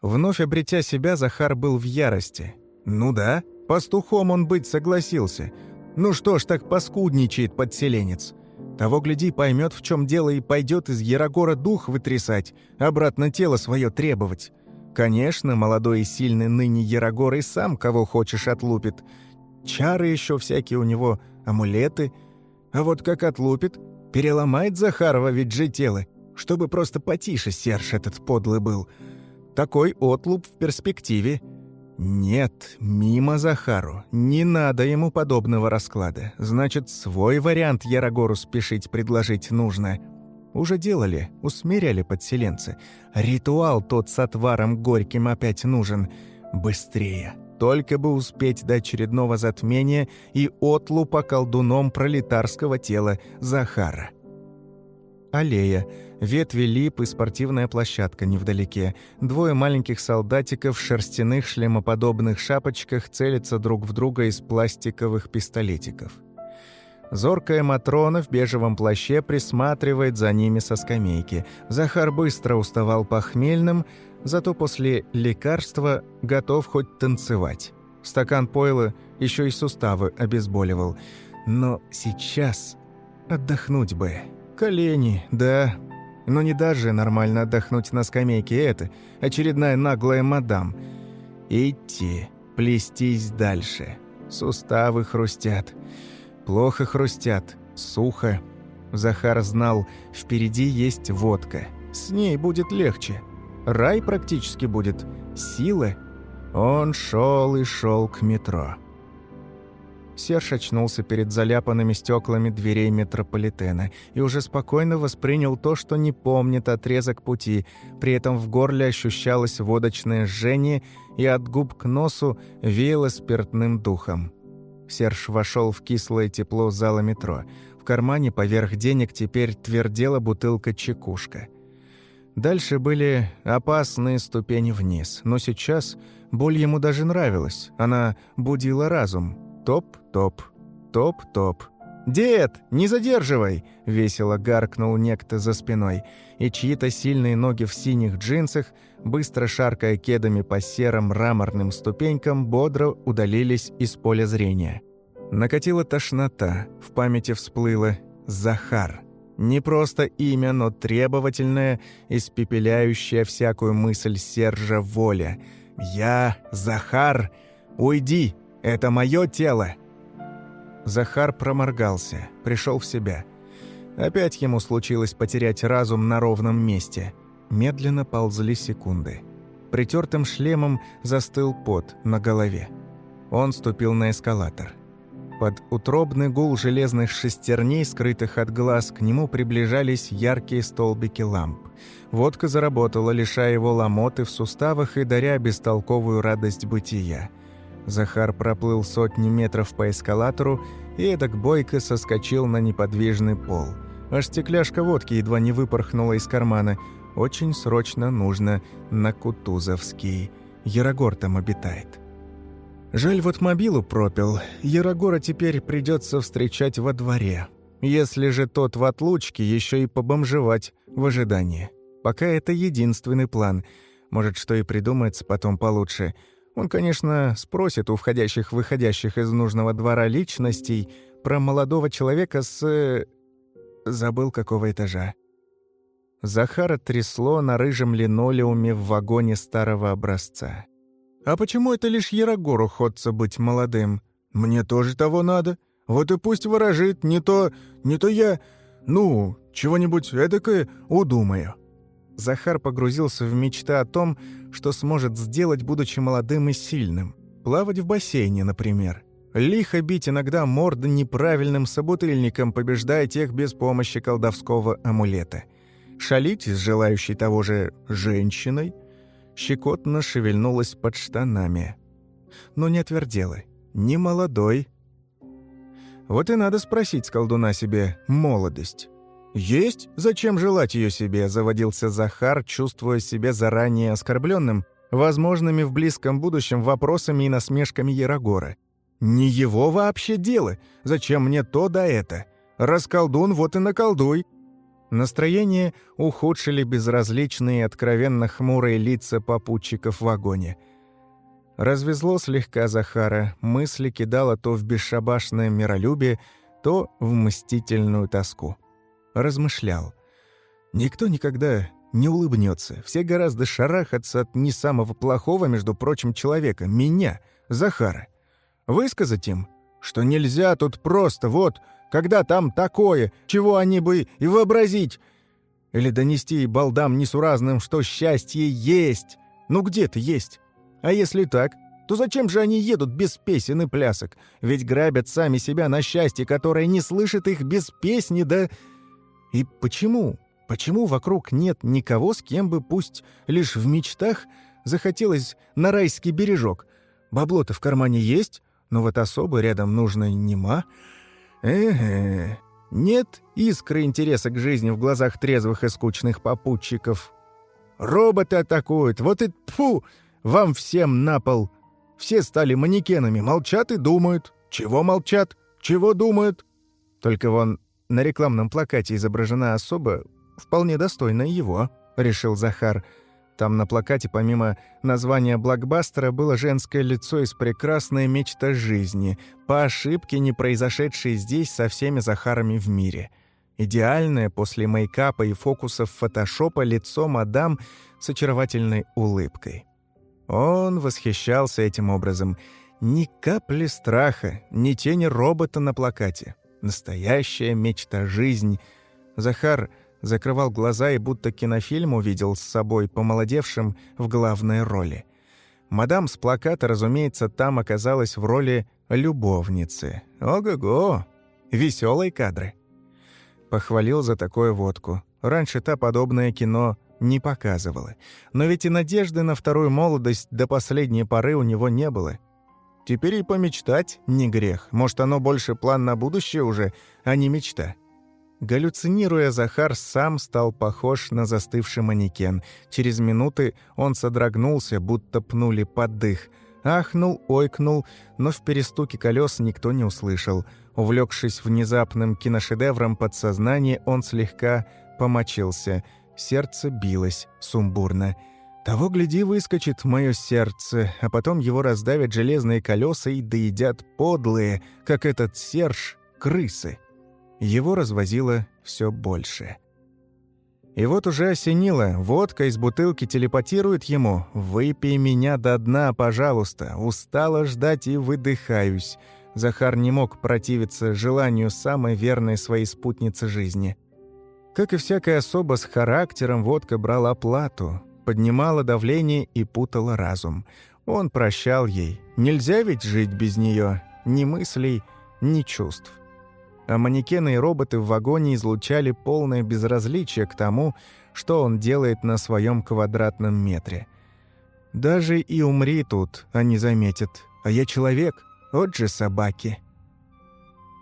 Вновь обретя себя, Захар был в ярости. «Ну да, пастухом он быть согласился — ну что ж, так паскудничает подселенец. Того, гляди, поймет, в чем дело, и пойдет из Ярогора дух вытрясать, обратно тело свое требовать. Конечно, молодой и сильный ныне Ярогор и сам кого хочешь отлупит. Чары еще всякие у него, амулеты. А вот как отлупит, переломает Захарова ведь же тело, чтобы просто потише Серж этот подлый был. Такой отлуп в перспективе — нет, мимо Захару. Не надо ему подобного расклада. Значит, свой вариант Ярогору спешить предложить нужно. Уже делали, усмиряли подселенцы. Ритуал тот с отваром горьким опять нужен. Быстрее. Только бы успеть до очередного затмения и отлупа колдуном пролетарского тела Захара. Аллея. Ветви лип и спортивная площадка невдалеке. Двое маленьких солдатиков в шерстяных шлемоподобных шапочках целятся друг в друга из пластиковых пистолетиков. Зоркая Матрона в бежевом плаще присматривает за ними со скамейки. Захар быстро уставал похмельным, зато после лекарства готов хоть танцевать. Стакан пойла еще и суставы обезболивал. Но сейчас отдохнуть бы. Колени, да. Но не даже нормально отдохнуть на скамейке это, очередная наглая мадам. Идти, плестись дальше. Суставы хрустят. Плохо хрустят, сухо. Захар знал, впереди есть водка. С ней будет легче. Рай практически будет. Сила. Он шел и шел к метро. Серж очнулся перед заляпанными стеклами дверей метрополитена и уже спокойно воспринял то, что не помнит отрезок пути, при этом в горле ощущалось водочное жжение и от губ к носу веяло спиртным духом. Серж вошел в кислое тепло зала метро. В кармане поверх денег теперь твердела бутылка чекушка. Дальше были опасные ступени вниз, но сейчас боль ему даже нравилась. Она будила разум, Топ-топ, топ-топ. «Дед, не задерживай!» — весело гаркнул некто за спиной, и чьи-то сильные ноги в синих джинсах, быстро шаркая кедами по серым мраморным ступенькам, бодро удалились из поля зрения. Накатила тошнота, в памяти всплыло «Захар». Не просто имя, но требовательное, испепеляющее всякую мысль Сержа воля. «Я, Захар, уйди!» Это мое тело!» Захар проморгался, пришел в себя. Опять ему случилось потерять разум на ровном месте. Медленно ползли секунды. Притертым шлемом застыл пот на голове. Он ступил на эскалатор. Под утробный гул железных шестерней, скрытых от глаз, к нему приближались яркие столбики ламп. Водка заработала, лишая его ломоты в суставах и даря бестолковую радость бытия. Захар проплыл сотни метров по эскалатору и эдак бойко соскочил на неподвижный пол. Аж стекляшка водки едва не выпорхнула из кармана. Очень срочно нужно на Кутузовский. Ярогор там обитает. Жаль, вот мобилу пропил. Ярогора теперь придется встречать во дворе. Если же тот в отлучке, еще и побомжевать в ожидании. Пока это единственный план. Может, что и придумается потом получше – он, конечно, спросит у входящих-выходящих из нужного двора личностей про молодого человека с... Забыл, какого этажа. Захара трясло на рыжем линолеуме в вагоне старого образца. «А почему это лишь Ярогору ходца быть молодым? Мне тоже того надо. Вот и пусть ворожит, не то... не то я... ну, чего-нибудь эдакое удумаю». Захар погрузился в мечты о том, что сможет сделать, будучи молодым и сильным. Плавать в бассейне, например. Лихо бить иногда морды неправильным собутыльником, побеждая тех без помощи колдовского амулета. Шалить с желающей того же женщиной. Щекотно шевельнулась под штанами. Но не отвердела. Не молодой. Вот и надо спросить с колдуна себе молодость. «Есть? Зачем желать ее себе?» – заводился Захар, чувствуя себя заранее оскорбленным возможными в близком будущем вопросами и насмешками Ярогора. «Не его вообще дело. Зачем мне то да это? Расколдун, вот и наколдуй». Настроение ухудшили безразличные откровенно хмурые лица попутчиков в вагоне. Развезло слегка Захара, мысли кидало то в бесшабашное миролюбие, то в мстительную тоску размышлял. Никто никогда не улыбнется. Все гораздо шарахаться от не самого плохого, между прочим, человека, меня, Захара. Высказать им, что нельзя тут просто, вот, когда там такое, чего они бы и вообразить. Или донести балдам несуразным, что счастье есть. Ну где-то есть. А если так, то зачем же они едут без песен и плясок? Ведь грабят сами себя на счастье, которое не слышит их без песни, да и почему? Почему вокруг нет никого, с кем бы, пусть лишь в мечтах, захотелось на райский бережок? Бабло-то в кармане есть, но вот особо рядом нужно нема. Эге, нет искры интереса к жизни в глазах трезвых и скучных попутчиков. Роботы атакуют, вот и тфу, вам всем на пол. Все стали манекенами, молчат и думают. Чего молчат? Чего думают? Только вон на рекламном плакате изображена особа, вполне достойная его, решил Захар. Там на плакате помимо названия блокбастера было женское лицо из прекрасной мечты жизни, по ошибке не произошедшей здесь со всеми Захарами в мире. Идеальное после мейкапа и фокусов фотошопа лицо мадам с очаровательной улыбкой. Он восхищался этим образом. Ни капли страха, ни тени робота на плакате. Настоящая мечта жизнь. Захар закрывал глаза и будто кинофильм увидел с собой помолодевшим в главной роли. Мадам с плаката, разумеется, там оказалась в роли любовницы. Ого-го! Веселые кадры. Похвалил за такую водку. Раньше та подобное кино не показывала. Но ведь и надежды на вторую молодость до последней поры у него не было. Теперь и помечтать не грех. Может, оно больше план на будущее уже, а не мечта. Галлюцинируя, Захар сам стал похож на застывший манекен. Через минуты он содрогнулся, будто пнули под дых. Ахнул, ойкнул, но в перестуке колес никто не услышал. Увлекшись внезапным киношедевром подсознания, он слегка помочился. Сердце билось сумбурно. Того, гляди, выскочит мое сердце, а потом его раздавят железные колеса и доедят подлые, как этот Серж, крысы. Его развозило все больше. И вот уже осенило, водка из бутылки телепатирует ему «Выпей меня до дна, пожалуйста, устала ждать и выдыхаюсь». Захар не мог противиться желанию самой верной своей спутницы жизни. Как и всякая особа с характером, водка брала плату, поднимала давление и путала разум. Он прощал ей. Нельзя ведь жить без нее, ни мыслей, ни чувств а манекены и роботы в вагоне излучали полное безразличие к тому, что он делает на своем квадратном метре. Даже и умри тут, они заметят. А я человек, вот же собаки.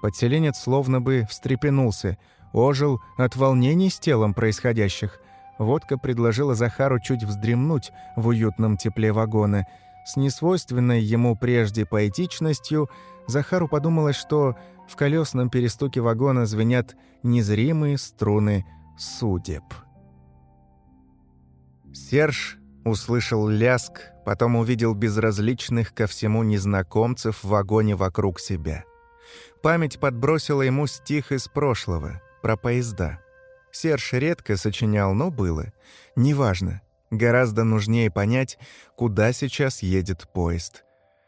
Подселенец словно бы встрепенулся, ожил от волнений с телом происходящих. Водка предложила Захару чуть вздремнуть в уютном тепле вагона. С несвойственной ему прежде поэтичностью Захару подумалось, что в колесном перестуке вагона звенят незримые струны судеб. Серж услышал ляск, потом увидел безразличных ко всему незнакомцев в вагоне вокруг себя. Память подбросила ему стих из прошлого, про поезда. Серж редко сочинял, но было. Неважно. Гораздо нужнее понять, куда сейчас едет поезд.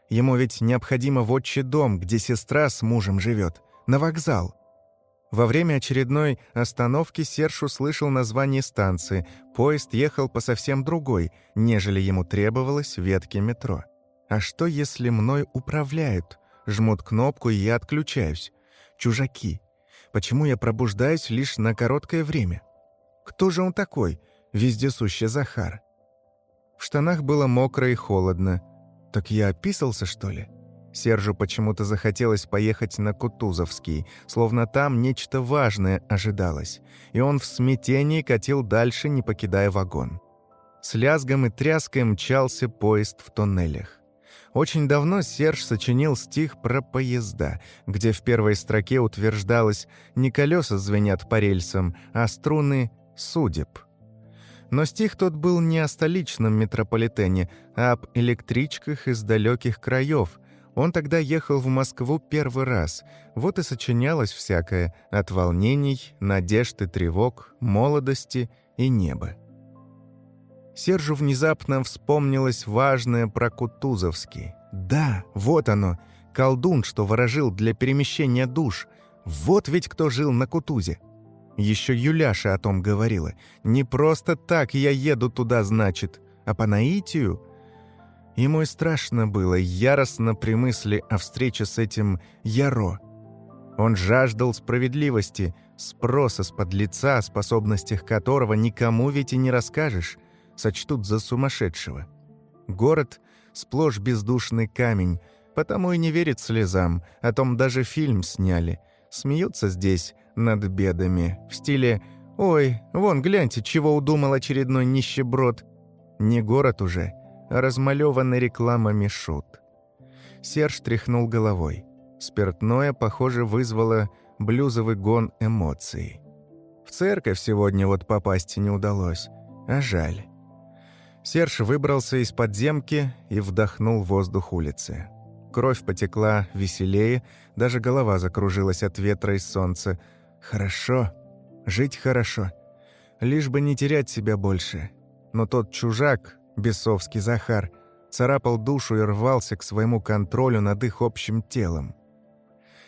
Ему ведь необходимо в отчий дом, где сестра с мужем живет, на вокзал. Во время очередной остановки Серж услышал название станции. Поезд ехал по совсем другой, нежели ему требовалось ветки метро. А что, если мной управляют? Жмут кнопку, и я отключаюсь. Чужаки. Почему я пробуждаюсь лишь на короткое время? Кто же он такой? Вездесущий Захар. В штанах было мокро и холодно. «Так я описался, что ли?» Сержу почему-то захотелось поехать на Кутузовский, словно там нечто важное ожидалось, и он в смятении катил дальше, не покидая вагон. С лязгом и тряской мчался поезд в тоннелях. Очень давно Серж сочинил стих про поезда, где в первой строке утверждалось «не колеса звенят по рельсам, а струны судеб». Но стих тот был не о столичном метрополитене, а об электричках из далеких краев. Он тогда ехал в Москву первый раз. Вот и сочинялось всякое от волнений, надежд и тревог, молодости и неба. Сержу внезапно вспомнилось важное про Кутузовский. Да, вот оно, колдун, что ворожил для перемещения душ. Вот ведь кто жил на Кутузе. Еще Юляша о том говорила. Не просто так я еду туда, значит, а по наитию. Ему и страшно было, яростно при мысли о встрече с этим Яро. Он жаждал справедливости, спроса с подлеца, о способностях которого никому ведь и не расскажешь, сочтут за сумасшедшего. Город — сплошь бездушный камень, потому и не верит слезам, о том даже фильм сняли. Смеются здесь, над бедами, в стиле «Ой, вон, гляньте, чего удумал очередной нищеброд». Не город уже, а размалеванный рекламами шут. Серж тряхнул головой. Спиртное, похоже, вызвало блюзовый гон эмоций. В церковь сегодня вот попасть не удалось, а жаль. Серж выбрался из подземки и вдохнул воздух улицы. Кровь потекла веселее, даже голова закружилась от ветра и солнца. Хорошо, жить хорошо. Лишь бы не терять себя больше. Но тот чужак, бесовский Захар, царапал душу и рвался к своему контролю над их общим телом.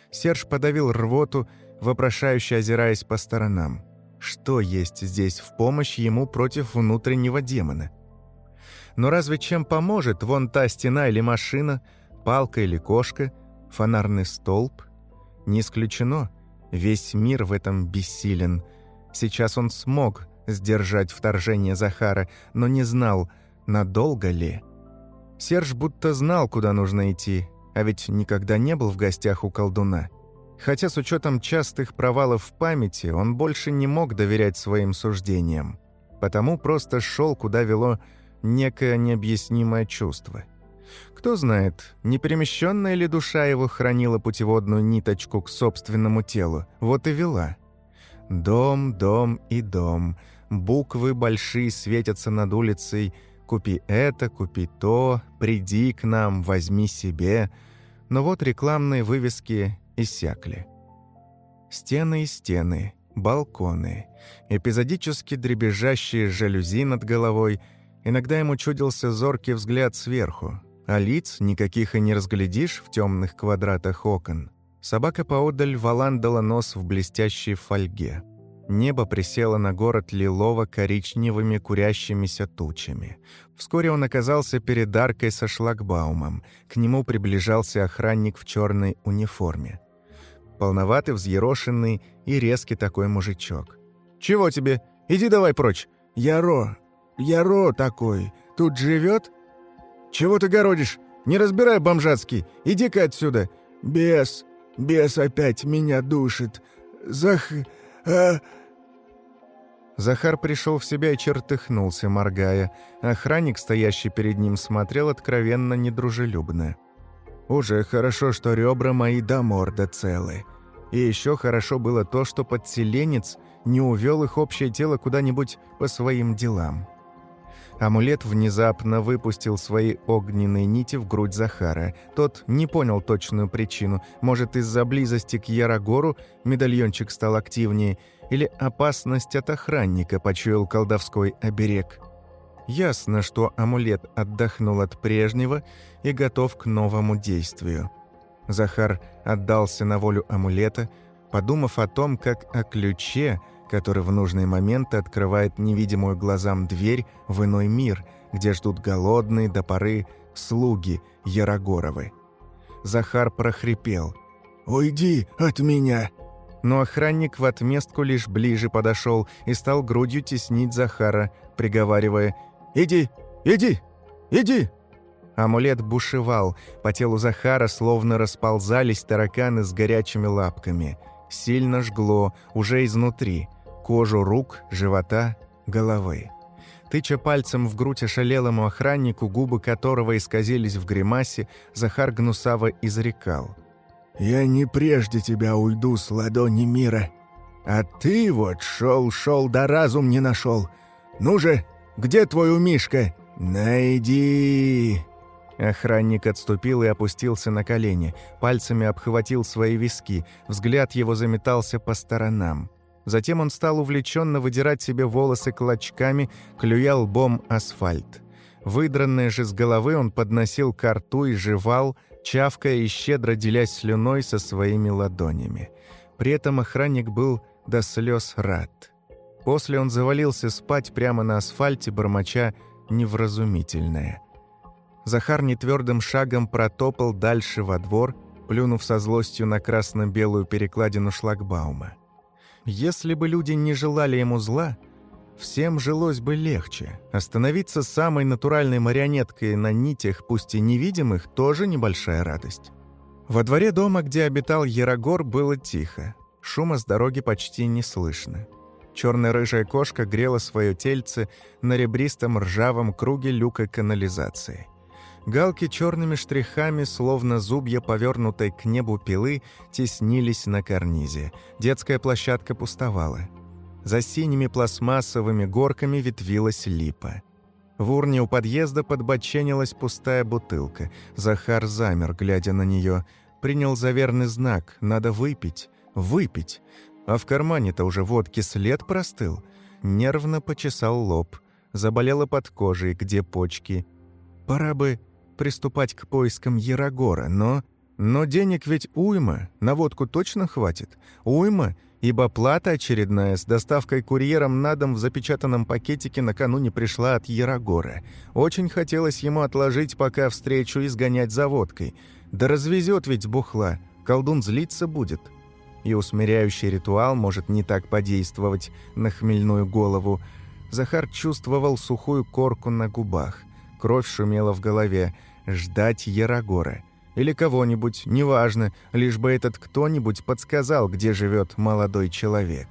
Серж подавил рвоту, вопрошающе озираясь по сторонам. Что есть здесь в помощь ему против внутреннего демона? Но разве чем поможет вон та стена или машина, палка или кошка, фонарный столб? Не исключено, весь мир в этом бессилен. Сейчас он смог сдержать вторжение Захара, но не знал, надолго ли. Серж будто знал, куда нужно идти, а ведь никогда не был в гостях у колдуна. Хотя с учетом частых провалов в памяти он больше не мог доверять своим суждениям. Потому просто шел, куда вело некое необъяснимое чувство. Кто знает, не перемещенная ли душа его хранила путеводную ниточку к собственному телу, вот и вела. Дом, дом и дом. Буквы большие светятся над улицей – «Купи это, купи то, приди к нам, возьми себе». Но вот рекламные вывески иссякли. Стены и стены, балконы, эпизодически дребезжащие жалюзи над головой. Иногда ему чудился зоркий взгляд сверху, а лиц никаких и не разглядишь в темных квадратах окон. Собака поодаль валандала нос в блестящей фольге. Небо присело на город лилово-коричневыми курящимися тучами. Вскоре он оказался перед аркой со шлагбаумом. К нему приближался охранник в черной униформе. Полноватый, взъерошенный и резкий такой мужичок. «Чего тебе? Иди давай прочь!» «Яро! Яро такой! Тут живет?» «Чего ты городишь? Не разбирай, бомжатский! Иди-ка отсюда!» «Бес! Бес опять меня душит! Зах...» а...» Захар пришел в себя и чертыхнулся, моргая. Охранник, стоящий перед ним, смотрел откровенно недружелюбно. «Уже хорошо, что ребра мои до морда целы. И еще хорошо было то, что подселенец не увел их общее тело куда-нибудь по своим делам». Амулет внезапно выпустил свои огненные нити в грудь Захара. Тот не понял точную причину. Может, из-за близости к Ярогору медальончик стал активнее, или опасность от охранника почуял колдовской оберег. Ясно, что амулет отдохнул от прежнего и готов к новому действию. Захар отдался на волю амулета, подумав о том, как о ключе – который в нужный момент открывает невидимую глазам дверь в иной мир, где ждут голодные до поры слуги Ярогоровы. Захар прохрипел. «Уйди от меня!» Но охранник в отместку лишь ближе подошел и стал грудью теснить Захара, приговаривая «Иди, иди, иди!» Амулет бушевал, по телу Захара словно расползались тараканы с горячими лапками. Сильно жгло, уже изнутри – кожу рук, живота, головы. Тыча пальцем в грудь ошалелому охраннику, губы которого исказились в гримасе, Захар гнусаво изрекал. «Я не прежде тебя уйду с ладони мира, а ты вот шел-шел да разум не нашел. Ну же, где твой умишка? Найди!» Охранник отступил и опустился на колени, пальцами обхватил свои виски, взгляд его заметался по сторонам. Затем он стал увлеченно выдирать себе волосы клочками, клюя лбом асфальт. Выдранное же с головы он подносил к рту и жевал, чавкая и щедро делясь слюной со своими ладонями. При этом охранник был до слез рад. После он завалился спать прямо на асфальте, бормоча невразумительное. Захар нетвердым шагом протопал дальше во двор, плюнув со злостью на красно-белую перекладину шлагбаума. Если бы люди не желали ему зла, всем жилось бы легче. Остановиться самой натуральной марионеткой на нитях, пусть и невидимых, тоже небольшая радость. Во дворе дома, где обитал Ярогор, было тихо. Шума с дороги почти не слышно. Черная рыжая кошка грела свое тельце на ребристом ржавом круге люка канализации. Галки черными штрихами, словно зубья повернутой к небу пилы, теснились на карнизе. Детская площадка пустовала. За синими пластмассовыми горками ветвилась липа. В урне у подъезда подбоченилась пустая бутылка. Захар замер, глядя на нее. Принял за знак. Надо выпить. Выпить. А в кармане-то уже водки след простыл. Нервно почесал лоб. Заболела под кожей, где почки. Пора бы приступать к поискам Ярогора, но... Но денег ведь уйма, на водку точно хватит. Уйма, ибо плата очередная с доставкой курьером на дом в запечатанном пакетике накануне пришла от Ярогора. Очень хотелось ему отложить пока встречу и сгонять за водкой. Да развезет ведь бухла, колдун злиться будет. И усмиряющий ритуал может не так подействовать на хмельную голову. Захар чувствовал сухую корку на губах. Кровь шумела в голове. Ждать Ярогора — или кого-нибудь, неважно, лишь бы этот кто-нибудь подсказал, где живет молодой человек.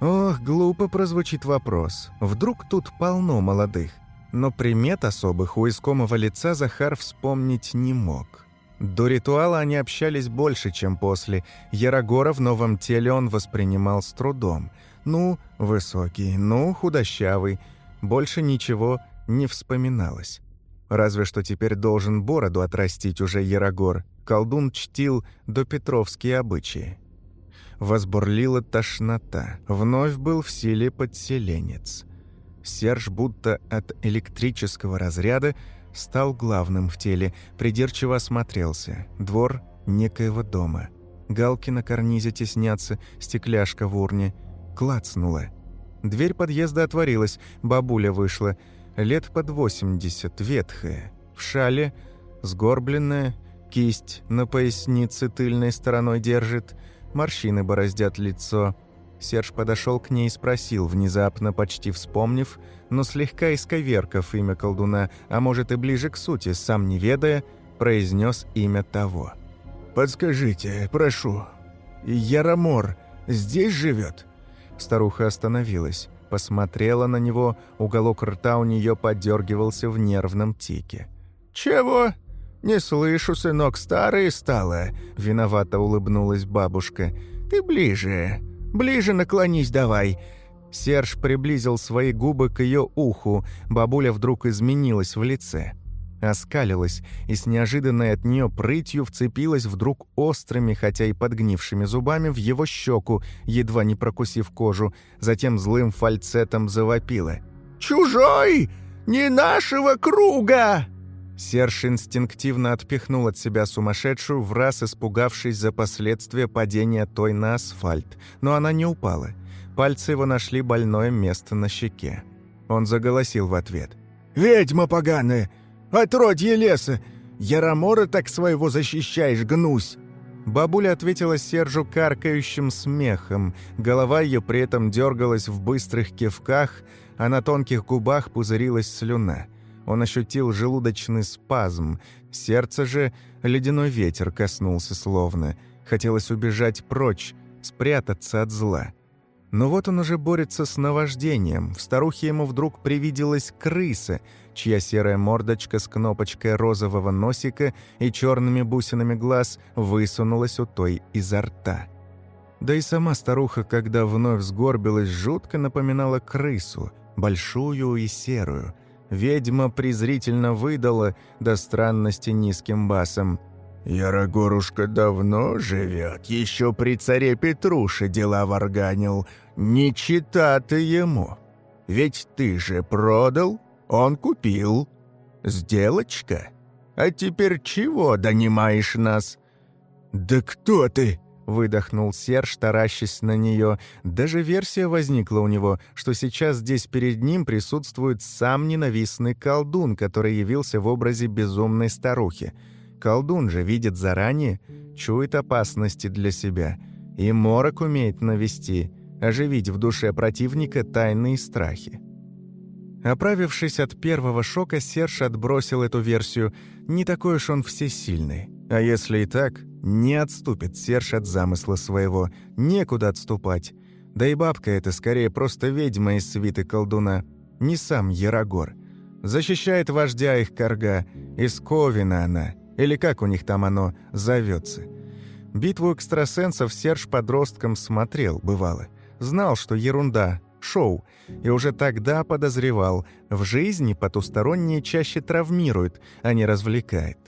Ох, глупо прозвучит вопрос. Вдруг тут полно молодых? Но примет особых у искомого лица Захар вспомнить не мог. До ритуала они общались больше, чем после. Ярогора в новом теле он воспринимал с трудом. Ну, высокий, ну, худощавый. Больше ничего не вспоминалось. Разве что теперь должен бороду отрастить уже Ярогор. Колдун чтил до Петровские обычаи. Возбурлила тошнота. Вновь был в силе подселенец. Серж будто от электрического разряда стал главным в теле, придирчиво осмотрелся. Двор некоего дома. Галки на карнизе теснятся, стекляшка в урне. Клацнула. Дверь подъезда отворилась, бабуля вышла – лет под 80, ветхая, в шале, сгорбленная, кисть на пояснице тыльной стороной держит, морщины бороздят лицо. Серж подошел к ней и спросил, внезапно почти вспомнив, но слегка исковеркав имя колдуна, а может и ближе к сути, сам не ведая, произнес имя того. «Подскажите, прошу, Яромор здесь живет?» Старуха остановилась посмотрела на него, уголок рта у нее подергивался в нервном тике. «Чего? Не слышу, сынок, старый стало», — виновато улыбнулась бабушка. «Ты ближе, ближе наклонись давай». Серж приблизил свои губы к ее уху, бабуля вдруг изменилась в лице оскалилась и с неожиданной от нее прытью вцепилась вдруг острыми, хотя и подгнившими зубами в его щеку, едва не прокусив кожу, затем злым фальцетом завопила. «Чужой! Не нашего круга!» Серж инстинктивно отпихнул от себя сумасшедшую, в раз испугавшись за последствия падения той на асфальт, но она не упала. Пальцы его нашли больное место на щеке. Он заголосил в ответ. «Ведьма поганая! Отродье леса! Яромора так своего защищаешь, гнусь!» Бабуля ответила Сержу каркающим смехом. Голова ее при этом дергалась в быстрых кивках, а на тонких губах пузырилась слюна. Он ощутил желудочный спазм. Сердце же ледяной ветер коснулся словно. Хотелось убежать прочь, спрятаться от зла. Но вот он уже борется с наваждением. В старухе ему вдруг привиделась крыса, чья серая мордочка с кнопочкой розового носика и черными бусинами глаз высунулась у той изо рта. Да и сама старуха, когда вновь сгорбилась, жутко напоминала крысу, большую и серую. Ведьма презрительно выдала до странности низким басом – «Ярогорушка давно живет, еще при царе Петруше дела варганил. Не чита ты ему. Ведь ты же продал, он купил. Сделочка. А теперь чего донимаешь нас?» «Да кто ты?» — выдохнул Серж, таращась на нее. Даже версия возникла у него, что сейчас здесь перед ним присутствует сам ненавистный колдун, который явился в образе безумной старухи. Колдун же видит заранее, чует опасности для себя. И морок умеет навести, оживить в душе противника тайные страхи. Оправившись от первого шока, Серж отбросил эту версию. Не такой уж он всесильный. А если и так, не отступит Серж от замысла своего. Некуда отступать. Да и бабка эта скорее просто ведьма из свиты колдуна. Не сам Ярогор. Защищает вождя их корга. Из Ковина она. Или как у них там оно зовется. Битву экстрасенсов Серж подростком смотрел, бывало. Знал, что ерунда, шоу, и уже тогда подозревал, в жизни потусторонние чаще травмируют, а не развлекает.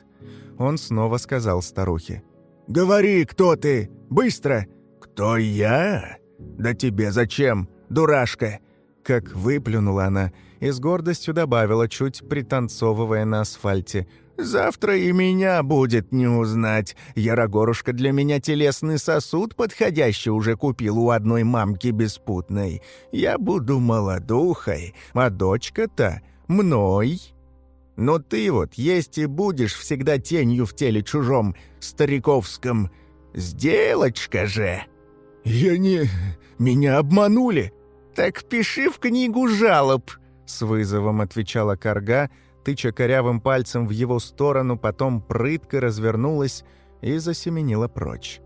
Он снова сказал старухе. «Говори, кто ты! Быстро!» «Кто я? Да тебе зачем, дурашка?» Как выплюнула она и с гордостью добавила, чуть пританцовывая на асфальте. «Завтра и меня будет не узнать. Ярогорушка для меня телесный сосуд подходящий уже купил у одной мамки беспутной. Я буду молодухой, а дочка-то мной». Но ты вот есть и будешь всегда тенью в теле чужом, стариковском. Сделочка же!» «Я не... Меня обманули!» «Так пиши в книгу жалоб!» С вызовом отвечала Карга, тыча корявым пальцем в его сторону, потом прытко развернулась и засеменила прочь.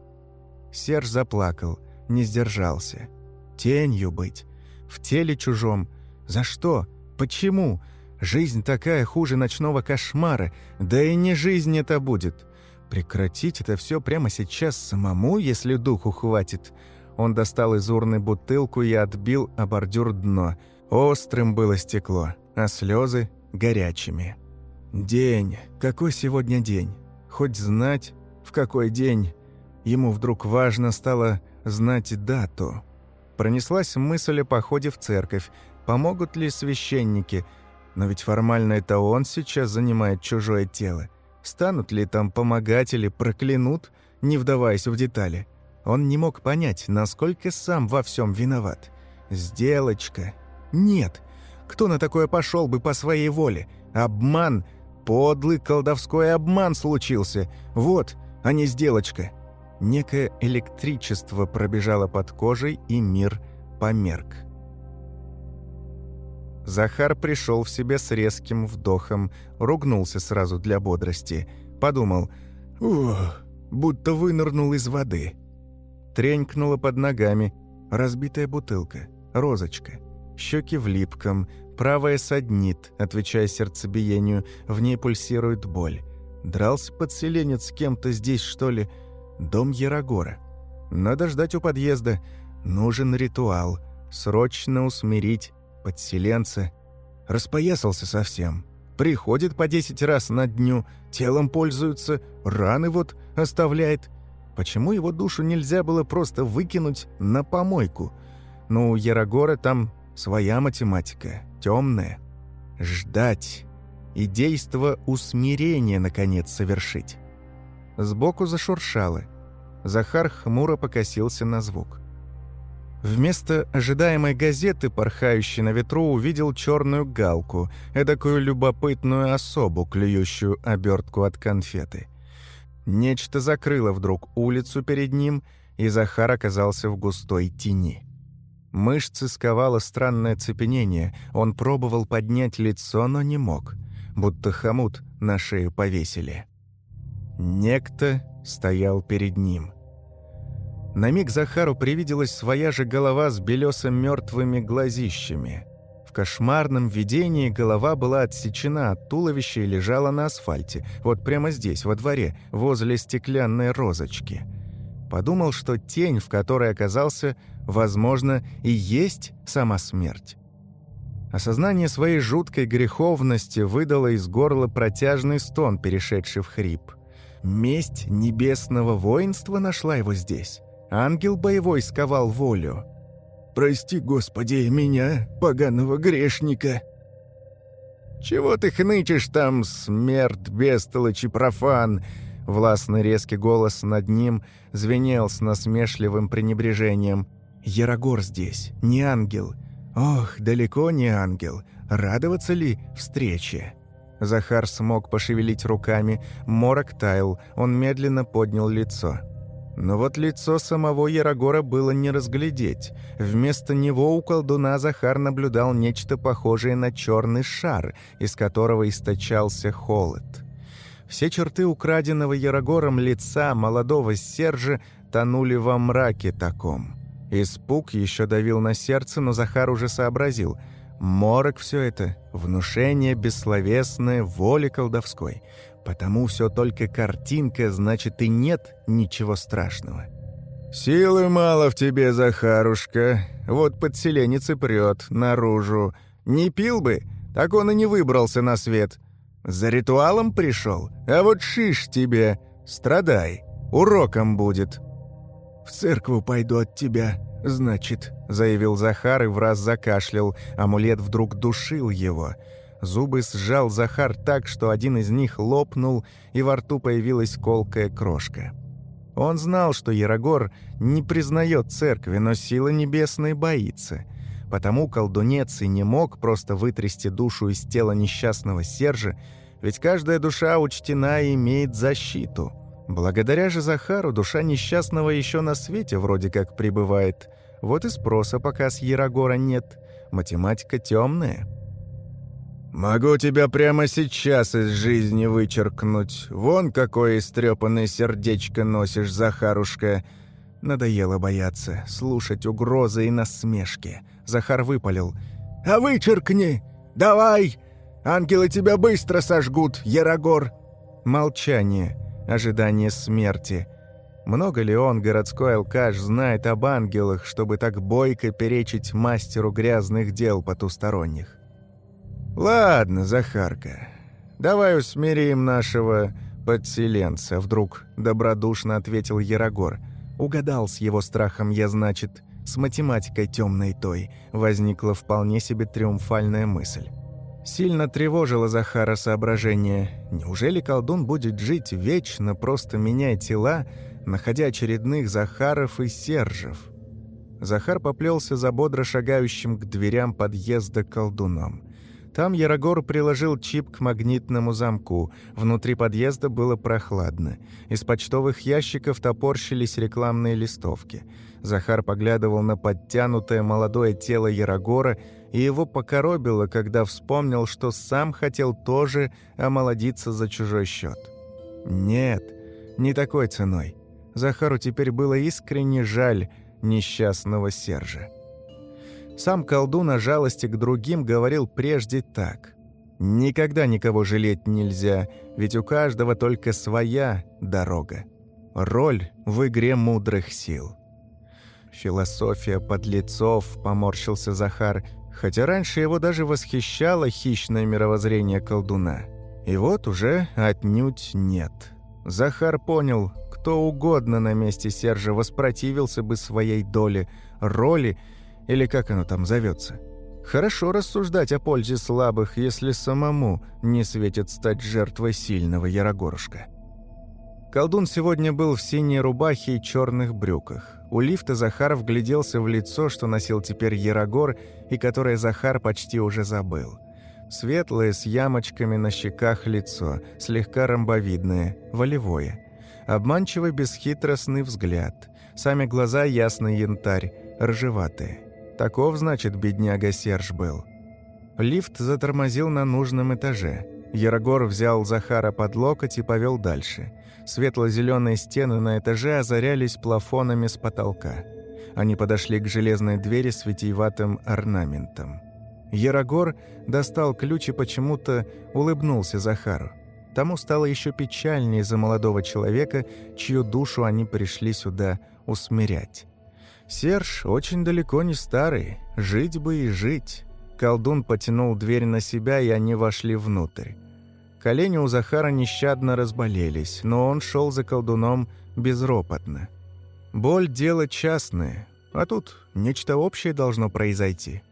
Серж заплакал, не сдержался. Тенью быть, в теле чужом. За что? Почему? Жизнь такая хуже ночного кошмара, да и не жизнь это будет. Прекратить это все прямо сейчас самому, если духу хватит. Он достал из урны бутылку и отбил о бордюр дно. Острым было стекло, а слезы горячими. День. Какой сегодня день? Хоть знать, в какой день. Ему вдруг важно стало знать дату. Пронеслась мысль о походе в церковь. Помогут ли священники – но ведь формально это он сейчас занимает чужое тело. Станут ли там помогать или проклянут, не вдаваясь в детали? Он не мог понять, насколько сам во всем виноват. Сделочка. Нет. Кто на такое пошел бы по своей воле? Обман. Подлый колдовской обман случился. Вот, а не сделочка. Некое электричество пробежало под кожей, и мир померк. Захар пришел в себя с резким вдохом, ругнулся сразу для бодрости. Подумал, «Ух, будто вынырнул из воды». Тренькнула под ногами разбитая бутылка, розочка. Щеки в липком, правая саднит, отвечая сердцебиению, в ней пульсирует боль. Дрался подселенец с кем-то здесь, что ли? Дом Ярогора. Надо ждать у подъезда. Нужен ритуал. Срочно усмирить подселенца. Распоясался совсем. Приходит по десять раз на дню, телом пользуется, раны вот оставляет. Почему его душу нельзя было просто выкинуть на помойку? Ну, у Ярогора там своя математика, темная. Ждать. И действо усмирения, наконец, совершить. Сбоку зашуршало. Захар хмуро покосился на звук. Вместо ожидаемой газеты, порхающей на ветру, увидел черную галку, эдакую любопытную особу, клюющую обертку от конфеты. Нечто закрыло вдруг улицу перед ним, и Захар оказался в густой тени. Мышцы сковало странное цепенение, он пробовал поднять лицо, но не мог, будто хомут на шею повесили. Некто стоял перед ним — на миг Захару привиделась своя же голова с белесо мертвыми глазищами. В кошмарном видении голова была отсечена от туловища и лежала на асфальте, вот прямо здесь, во дворе, возле стеклянной розочки. Подумал, что тень, в которой оказался, возможно, и есть сама смерть. Осознание своей жуткой греховности выдало из горла протяжный стон, перешедший в хрип. Месть небесного воинства нашла его здесь. Ангел боевой сковал волю. «Прости, Господи, меня, поганого грешника!» «Чего ты хнычешь там, смерть, бестолочь и профан?» Властный резкий голос над ним звенел с насмешливым пренебрежением. «Ярогор здесь, не ангел. Ох, далеко не ангел. Радоваться ли встрече?» Захар смог пошевелить руками, морок таял, он медленно поднял лицо. Но вот лицо самого Ярогора было не разглядеть. Вместо него у колдуна Захар наблюдал нечто похожее на черный шар, из которого источался холод. Все черты украденного Ярогором лица молодого Сержа тонули во мраке таком. Испуг еще давил на сердце, но Захар уже сообразил. Морок все это, внушение бессловесное воли колдовской — Потому все только картинка, значит и нет ничего страшного. «Силы мало в тебе, Захарушка. Вот подселенец и прет наружу. Не пил бы, так он и не выбрался на свет. За ритуалом пришел, а вот шиш тебе. Страдай, уроком будет». «В церкву пойду от тебя, значит», — заявил Захар и в раз закашлял. Амулет вдруг душил его. Зубы сжал Захар так, что один из них лопнул, и во рту появилась колкая крошка. Он знал, что Ярогор не признает церкви, но сила небесной боится. Потому колдунец и не мог просто вытрясти душу из тела несчастного Сержа, ведь каждая душа учтена и имеет защиту. Благодаря же Захару душа несчастного еще на свете вроде как пребывает. Вот и спроса пока с Ярогора нет. Математика темная. «Могу тебя прямо сейчас из жизни вычеркнуть. Вон какое истрепанное сердечко носишь, Захарушка!» Надоело бояться, слушать угрозы и насмешки. Захар выпалил. «А вычеркни! Давай! Ангелы тебя быстро сожгут, Ярогор!» Молчание, ожидание смерти. Много ли он, городской алкаш, знает об ангелах, чтобы так бойко перечить мастеру грязных дел потусторонних? «Ладно, Захарка, давай усмирим нашего подселенца», — вдруг добродушно ответил Ярогор. Угадал с его страхом я, значит, с математикой темной той. Возникла вполне себе триумфальная мысль. Сильно тревожило Захара соображение. Неужели колдун будет жить вечно, просто меняя тела, находя очередных Захаров и Сержев? Захар поплелся за бодро шагающим к дверям подъезда колдуном. Там Ярогор приложил чип к магнитному замку. Внутри подъезда было прохладно. Из почтовых ящиков топорщились рекламные листовки. Захар поглядывал на подтянутое молодое тело Ярогора, и его покоробило, когда вспомнил, что сам хотел тоже омолодиться за чужой счет. Нет, не такой ценой. Захару теперь было искренне жаль несчастного Сержа. Сам колдун о жалости к другим говорил прежде так. «Никогда никого жалеть нельзя, ведь у каждого только своя дорога. Роль в игре мудрых сил». «Философия подлецов», — поморщился Захар, хотя раньше его даже восхищало хищное мировоззрение колдуна. И вот уже отнюдь нет. Захар понял, кто угодно на месте Сержа воспротивился бы своей доле, роли или как оно там зовется. Хорошо рассуждать о пользе слабых, если самому не светит стать жертвой сильного Ярогорушка. Колдун сегодня был в синей рубахе и черных брюках. У лифта Захар вгляделся в лицо, что носил теперь Ярогор, и которое Захар почти уже забыл. Светлое, с ямочками на щеках лицо, слегка ромбовидное, волевое. Обманчиво бесхитростный взгляд. Сами глаза ясный янтарь, ржеватые. Таков, значит, бедняга Серж был. Лифт затормозил на нужном этаже. Ярогор взял Захара под локоть и повел дальше. Светло-зеленые стены на этаже озарялись плафонами с потолка. Они подошли к железной двери с витиеватым орнаментом. Ярогор достал ключ и почему-то улыбнулся Захару. Тому стало еще печальнее за молодого человека, чью душу они пришли сюда усмирять. Серж очень далеко не старый, жить бы и жить. Колдун потянул дверь на себя, и они вошли внутрь. Колени у Захара нещадно разболелись, но он шел за колдуном безропотно. Боль – дело частное, а тут нечто общее должно произойти.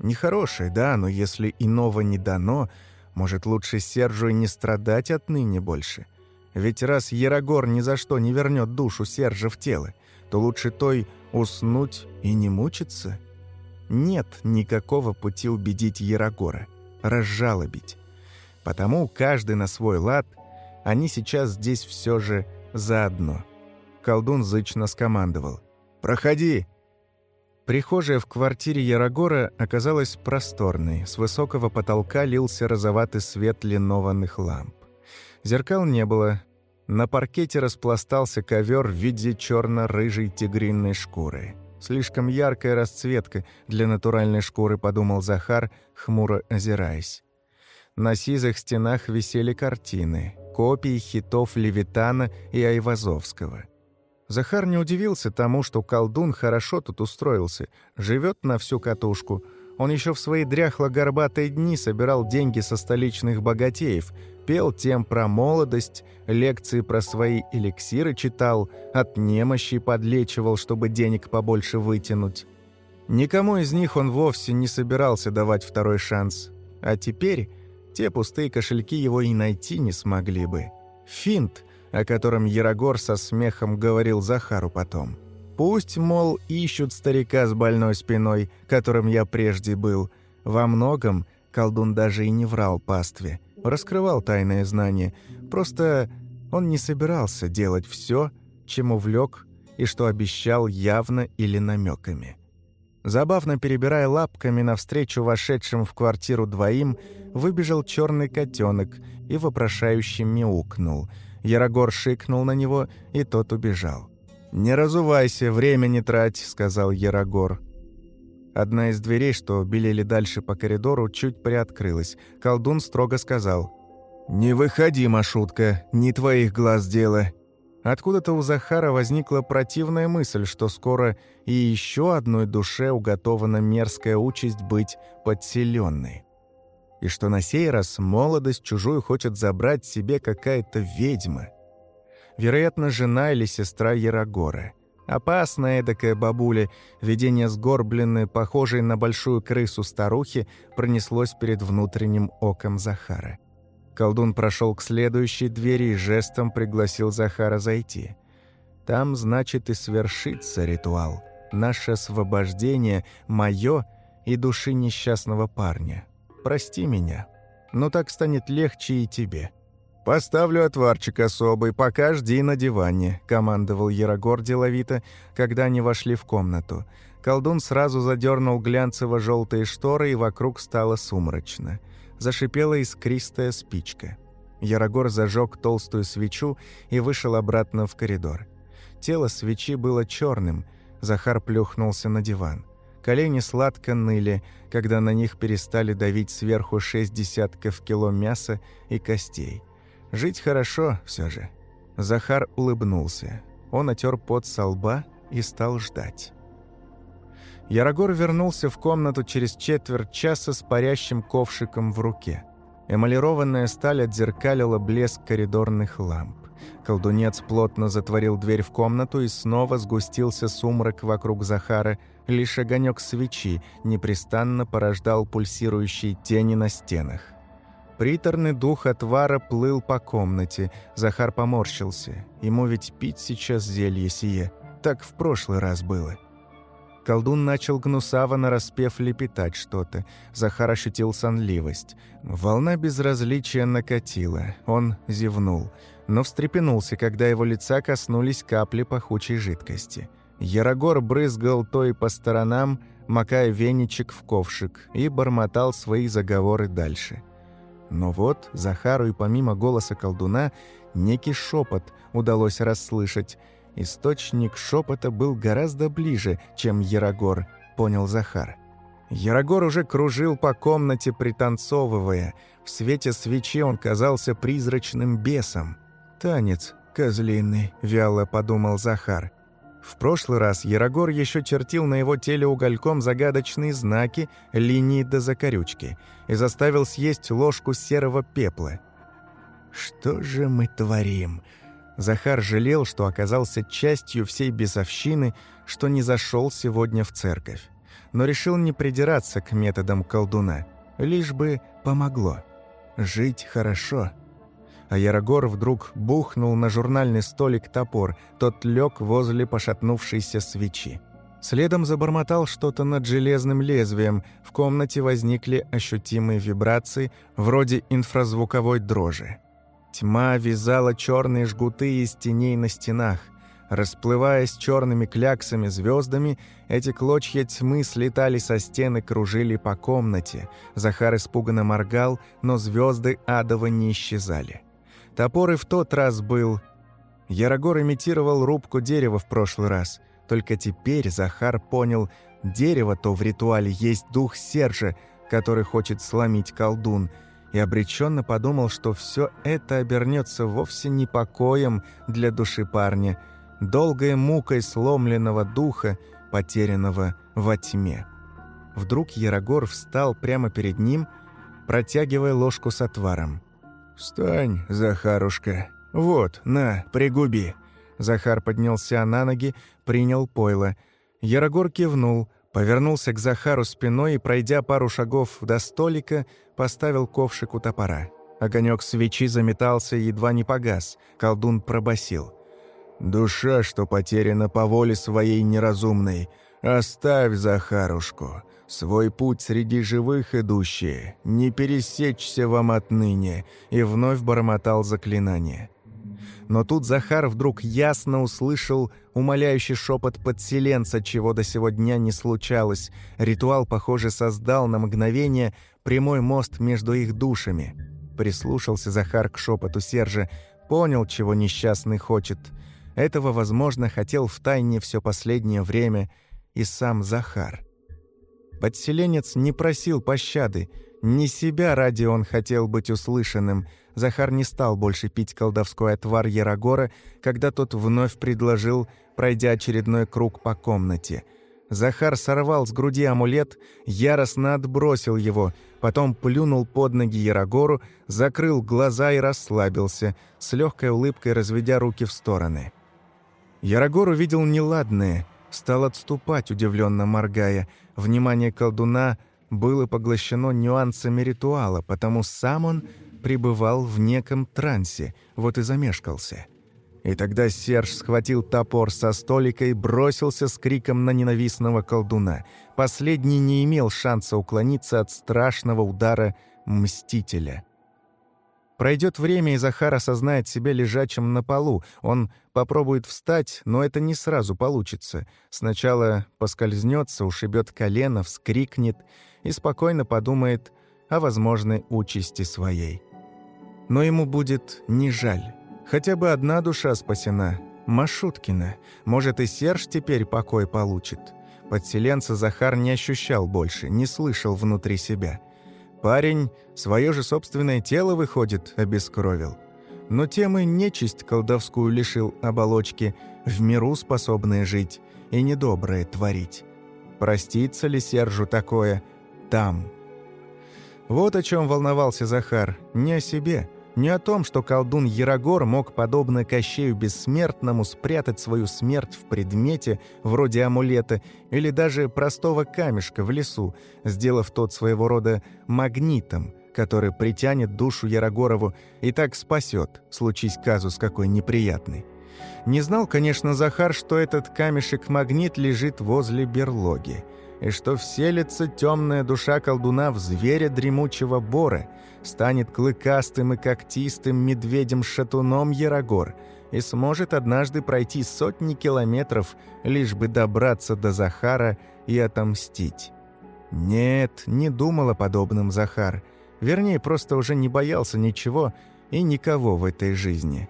Нехорошее, да, но если иного не дано, может, лучше Сержу и не страдать отныне больше. Ведь раз Ярогор ни за что не вернет душу Сержа в тело, то лучше той Уснуть и не мучиться? Нет никакого пути убедить Ярогора, разжалобить. Потому каждый на свой лад, они сейчас здесь все же заодно. Колдун зычно скомандовал. «Проходи!» Прихожая в квартире Ярогора оказалась просторной. С высокого потолка лился розоватый свет линованных ламп. Зеркал не было, на паркете распластался ковер в виде черно-рыжей тигринной шкуры. Слишком яркая расцветка для натуральной шкуры, подумал Захар, хмуро озираясь. На сизых стенах висели картины, копии хитов Левитана и Айвазовского. Захар не удивился тому, что колдун хорошо тут устроился, живет на всю катушку. Он еще в свои дряхло-горбатые дни собирал деньги со столичных богатеев, пел тем про молодость, лекции про свои эликсиры читал, от немощи подлечивал, чтобы денег побольше вытянуть. Никому из них он вовсе не собирался давать второй шанс. А теперь те пустые кошельки его и найти не смогли бы. Финт, о котором Ярогор со смехом говорил Захару потом. Пусть, мол, ищут старика с больной спиной, которым я прежде был. Во многом колдун даже и не врал пастве, раскрывал тайное знание. Просто он не собирался делать все, чем увлек и что обещал явно или намеками. Забавно перебирая лапками навстречу вошедшим в квартиру двоим, выбежал черный котенок и вопрошающе мяукнул. Ярогор шикнул на него, и тот убежал. «Не разувайся, время не трать», — сказал Ярогор. Одна из дверей, что белели дальше по коридору, чуть приоткрылась. Колдун строго сказал. «Не выходи, Машутка, не твоих глаз дело. Откуда-то у Захара возникла противная мысль, что скоро и еще одной душе уготована мерзкая участь быть подселенной. И что на сей раз молодость чужую хочет забрать себе какая-то ведьма. Вероятно, жена или сестра Ярогора. Опасная эдакая бабуля, видение сгорбленной, похожей на большую крысу старухи, пронеслось перед внутренним оком Захара. Колдун прошел к следующей двери и жестом пригласил Захара зайти. Там, значит, и свершится ритуал. Наше освобождение, мое и души несчастного парня. Прости меня. Но так станет легче и тебе. «Поставлю отварчик особый, пока жди на диване», — командовал Ярогор деловито, когда они вошли в комнату. Колдун сразу задернул глянцево-желтые шторы, и вокруг стало сумрачно зашипела искристая спичка. Ярогор зажег толстую свечу и вышел обратно в коридор. Тело свечи было черным, Захар плюхнулся на диван. Колени сладко ныли, когда на них перестали давить сверху шесть десятков кило мяса и костей. Жить хорошо все же. Захар улыбнулся. Он отер пот со лба и стал ждать. Ярогор вернулся в комнату через четверть часа с парящим ковшиком в руке. Эмалированная сталь отзеркалила блеск коридорных ламп. Колдунец плотно затворил дверь в комнату, и снова сгустился сумрак вокруг Захара. Лишь огонек свечи непрестанно порождал пульсирующие тени на стенах. Приторный дух отвара плыл по комнате. Захар поморщился. Ему ведь пить сейчас зелье сие. Так в прошлый раз было. — Колдун начал гнусаво нараспев лепетать что-то. Захар ощутил сонливость. Волна безразличия накатила. Он зевнул. Но встрепенулся, когда его лица коснулись капли пахучей жидкости. Ярогор брызгал то и по сторонам, макая веничек в ковшик, и бормотал свои заговоры дальше. Но вот Захару и помимо голоса колдуна некий шепот удалось расслышать – Источник шепота был гораздо ближе, чем Ярогор, понял Захар. Ярогор уже кружил по комнате, пританцовывая. В свете свечи он казался призрачным бесом. «Танец козлиный», — вяло подумал Захар. В прошлый раз Ярогор еще чертил на его теле угольком загадочные знаки, линии до закорючки и заставил съесть ложку серого пепла. «Что же мы творим?» Захар жалел, что оказался частью всей бесовщины, что не зашел сегодня в церковь. Но решил не придираться к методам колдуна, лишь бы помогло. Жить хорошо. А Ярогор вдруг бухнул на журнальный столик топор, тот лег возле пошатнувшейся свечи. Следом забормотал что-то над железным лезвием, в комнате возникли ощутимые вибрации, вроде инфразвуковой дрожи. Тьма вязала черные жгуты из теней на стенах. Расплываясь черными кляксами звездами, эти клочья тьмы слетали со стены, кружили по комнате. Захар испуганно моргал, но звезды адова не исчезали. Топор и в тот раз был... Ярогор имитировал рубку дерева в прошлый раз. Только теперь Захар понял, дерево то в ритуале есть дух Сержа, который хочет сломить колдун — и обреченно подумал, что все это обернется вовсе не покоем для души парня, долгой мукой сломленного духа, потерянного во тьме. Вдруг Ярогор встал прямо перед ним, протягивая ложку с отваром. «Встань, Захарушка. Вот, на, пригуби». Захар поднялся на ноги, принял пойло. Ярогор кивнул, повернулся к Захару спиной и, пройдя пару шагов до столика, поставил ковшик у топора. Огонек свечи заметался и едва не погас. Колдун пробасил. «Душа, что потеряна по воле своей неразумной, оставь Захарушку. Свой путь среди живых идущие, не пересечься вам отныне», и вновь бормотал заклинание. Но тут Захар вдруг ясно услышал умоляющий шепот подселенца, чего до сего дня не случалось. Ритуал, похоже, создал на мгновение прямой мост между их душами. Прислушался Захар к шепоту Сержа, понял, чего несчастный хочет. Этого, возможно, хотел втайне все последнее время и сам Захар. Подселенец не просил пощады, не себя ради он хотел быть услышанным. Захар не стал больше пить колдовской отвар Ярогора, когда тот вновь предложил, пройдя очередной круг по комнате – Захар сорвал с груди амулет, яростно отбросил его, потом плюнул под ноги Ярогору, закрыл глаза и расслабился, с легкой улыбкой разведя руки в стороны. Ярогор увидел неладное, стал отступать, удивленно моргая. Внимание колдуна было поглощено нюансами ритуала, потому сам он пребывал в неком трансе, вот и замешкался. И тогда Серж схватил топор со столика и бросился с криком на ненавистного колдуна. Последний не имел шанса уклониться от страшного удара Мстителя. Пройдет время, и Захар осознает себя лежачим на полу. Он попробует встать, но это не сразу получится. Сначала поскользнется, ушибет колено, вскрикнет и спокойно подумает о возможной участи своей. Но ему будет не жаль. Хотя бы одна душа спасена. Машуткина. Может, и Серж теперь покой получит. Подселенца Захар не ощущал больше, не слышал внутри себя. Парень свое же собственное тело, выходит, обескровил. Но тем и нечисть колдовскую лишил оболочки, в миру способные жить и недоброе творить. Простится ли Сержу такое там? Вот о чем волновался Захар, не о себе – не о том, что колдун Ярогор мог, подобно Кощею Бессмертному, спрятать свою смерть в предмете, вроде амулета, или даже простого камешка в лесу, сделав тот своего рода магнитом, который притянет душу Ярогорову и так спасет, случись казус какой неприятный. Не знал, конечно, Захар, что этот камешек-магнит лежит возле берлоги – и что вселится темная душа колдуна в зверя дремучего бора, станет клыкастым и когтистым медведем-шатуном Ярогор и сможет однажды пройти сотни километров, лишь бы добраться до Захара и отомстить. Нет, не думал о подобном Захар. Вернее, просто уже не боялся ничего и никого в этой жизни.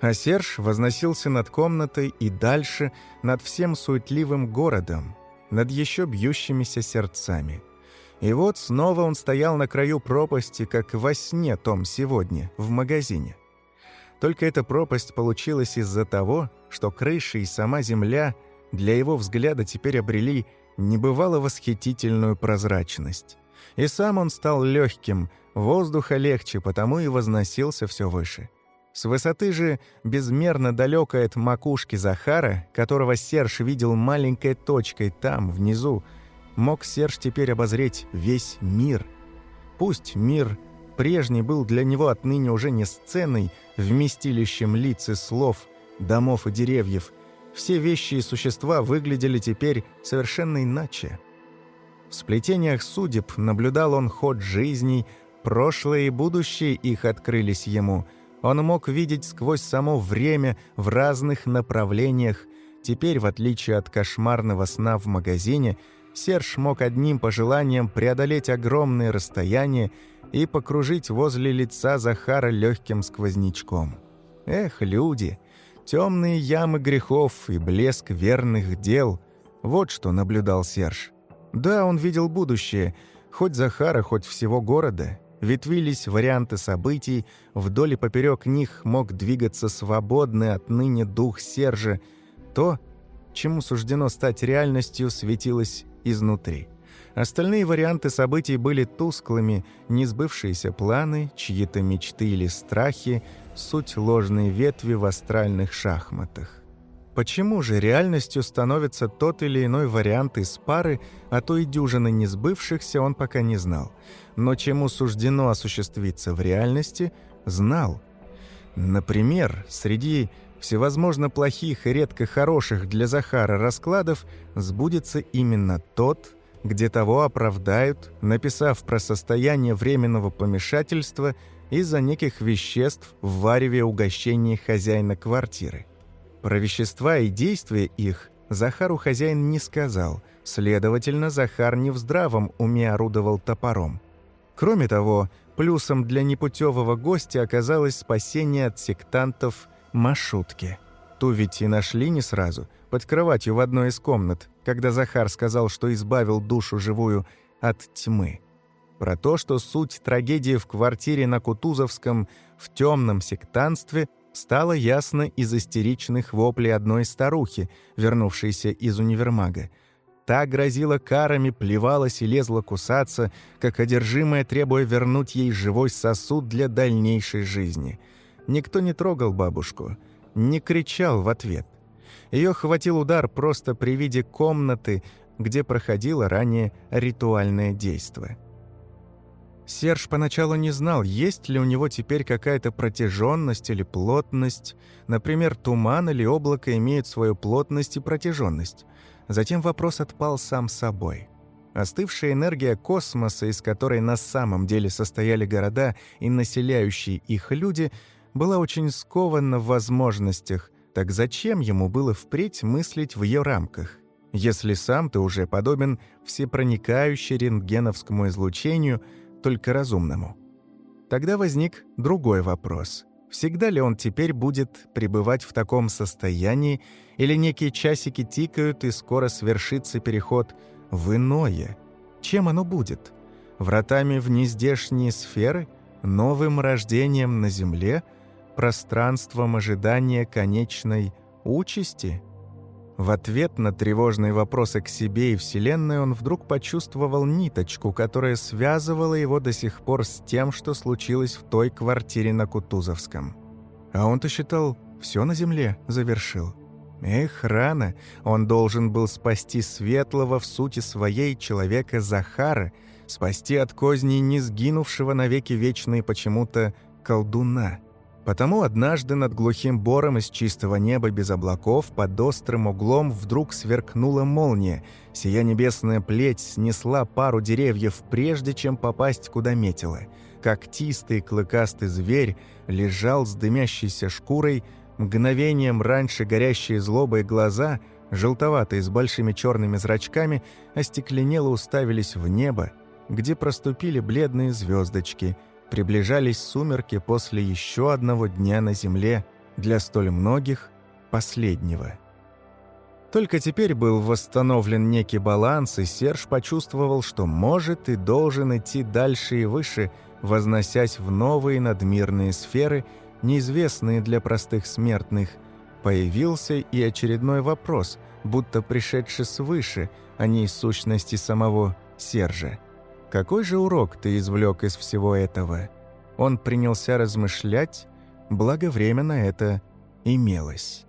А Серж возносился над комнатой и дальше над всем суетливым городом, над еще бьющимися сердцами. И вот снова он стоял на краю пропасти, как во сне том сегодня, в магазине. Только эта пропасть получилась из-за того, что крыша и сама земля для его взгляда теперь обрели небывало восхитительную прозрачность. И сам он стал легким, воздуха легче, потому и возносился все выше. С высоты же, безмерно далекой от макушки Захара, которого Серж видел маленькой точкой там, внизу, мог Серж теперь обозреть весь мир. Пусть мир прежний был для него отныне уже не сценой, вместилищем лиц и слов, домов и деревьев. Все вещи и существа выглядели теперь совершенно иначе. В сплетениях судеб наблюдал он ход жизней, прошлое и будущее их открылись ему – он мог видеть сквозь само время в разных направлениях. Теперь, в отличие от кошмарного сна в магазине, Серж мог одним пожеланием преодолеть огромные расстояния и покружить возле лица Захара легким сквознячком. Эх, люди! Темные ямы грехов и блеск верных дел — вот что наблюдал Серж. Да, он видел будущее, хоть Захара, хоть всего города — ветвились варианты событий, вдоль и поперек них мог двигаться свободный отныне дух Сержа, то, чему суждено стать реальностью, светилось изнутри. Остальные варианты событий были тусклыми, несбывшиеся планы, чьи-то мечты или страхи, суть ложной ветви в астральных шахматах. Почему же реальностью становится тот или иной вариант из пары, а то и дюжины несбывшихся, он пока не знал. Но чему суждено осуществиться в реальности, знал. Например, среди всевозможно плохих и редко хороших для Захара раскладов сбудется именно тот, где того оправдают, написав про состояние временного помешательства из-за неких веществ в вареве угощения хозяина квартиры. Про вещества и действия их Захару хозяин не сказал, следовательно, Захар не в здравом уме орудовал топором. Кроме того, плюсом для непутевого гостя оказалось спасение от сектантов Машутки. Ту ведь и нашли не сразу, под кроватью в одной из комнат, когда Захар сказал, что избавил душу живую от тьмы. Про то, что суть трагедии в квартире на Кутузовском в темном сектантстве стало ясно из истеричных воплей одной старухи, вернувшейся из универмага. Та грозила карами, плевалась и лезла кусаться, как одержимая, требуя вернуть ей живой сосуд для дальнейшей жизни. Никто не трогал бабушку, не кричал в ответ. Ее хватил удар просто при виде комнаты, где проходило ранее ритуальное действие. Серж поначалу не знал, есть ли у него теперь какая-то протяженность или плотность. Например, туман или облако имеют свою плотность и протяженность. Затем вопрос отпал сам собой. Остывшая энергия космоса, из которой на самом деле состояли города и населяющие их люди, была очень скована в возможностях. Так зачем ему было впредь мыслить в ее рамках? Если сам ты уже подобен всепроникающей рентгеновскому излучению – только разумному. Тогда возник другой вопрос. Всегда ли он теперь будет пребывать в таком состоянии, или некие часики тикают, и скоро свершится переход в иное? Чем оно будет? Вратами в нездешние сферы? Новым рождением на Земле? Пространством ожидания конечной участи? В ответ на тревожные вопросы к себе и Вселенной он вдруг почувствовал ниточку, которая связывала его до сих пор с тем, что случилось в той квартире на Кутузовском. А он-то считал, все на земле завершил. Эх, рано. Он должен был спасти светлого в сути своей человека Захара, спасти от козней не сгинувшего навеки вечные почему-то колдуна. Потому однажды над глухим бором из чистого неба без облаков под острым углом вдруг сверкнула молния. Сия небесная плеть снесла пару деревьев, прежде чем попасть куда метила. Когтистый клыкастый зверь лежал с дымящейся шкурой, мгновением раньше горящие злобой глаза, желтоватые с большими черными зрачками, остекленело уставились в небо, где проступили бледные звездочки – Приближались сумерки после еще одного дня на земле, для столь многих – последнего. Только теперь был восстановлен некий баланс, и Серж почувствовал, что может и должен идти дальше и выше, возносясь в новые надмирные сферы, неизвестные для простых смертных. Появился и очередной вопрос, будто пришедший свыше, а не из сущности самого Сержа. Какой же урок ты извлек из всего этого? Он принялся размышлять, благо время на это имелось.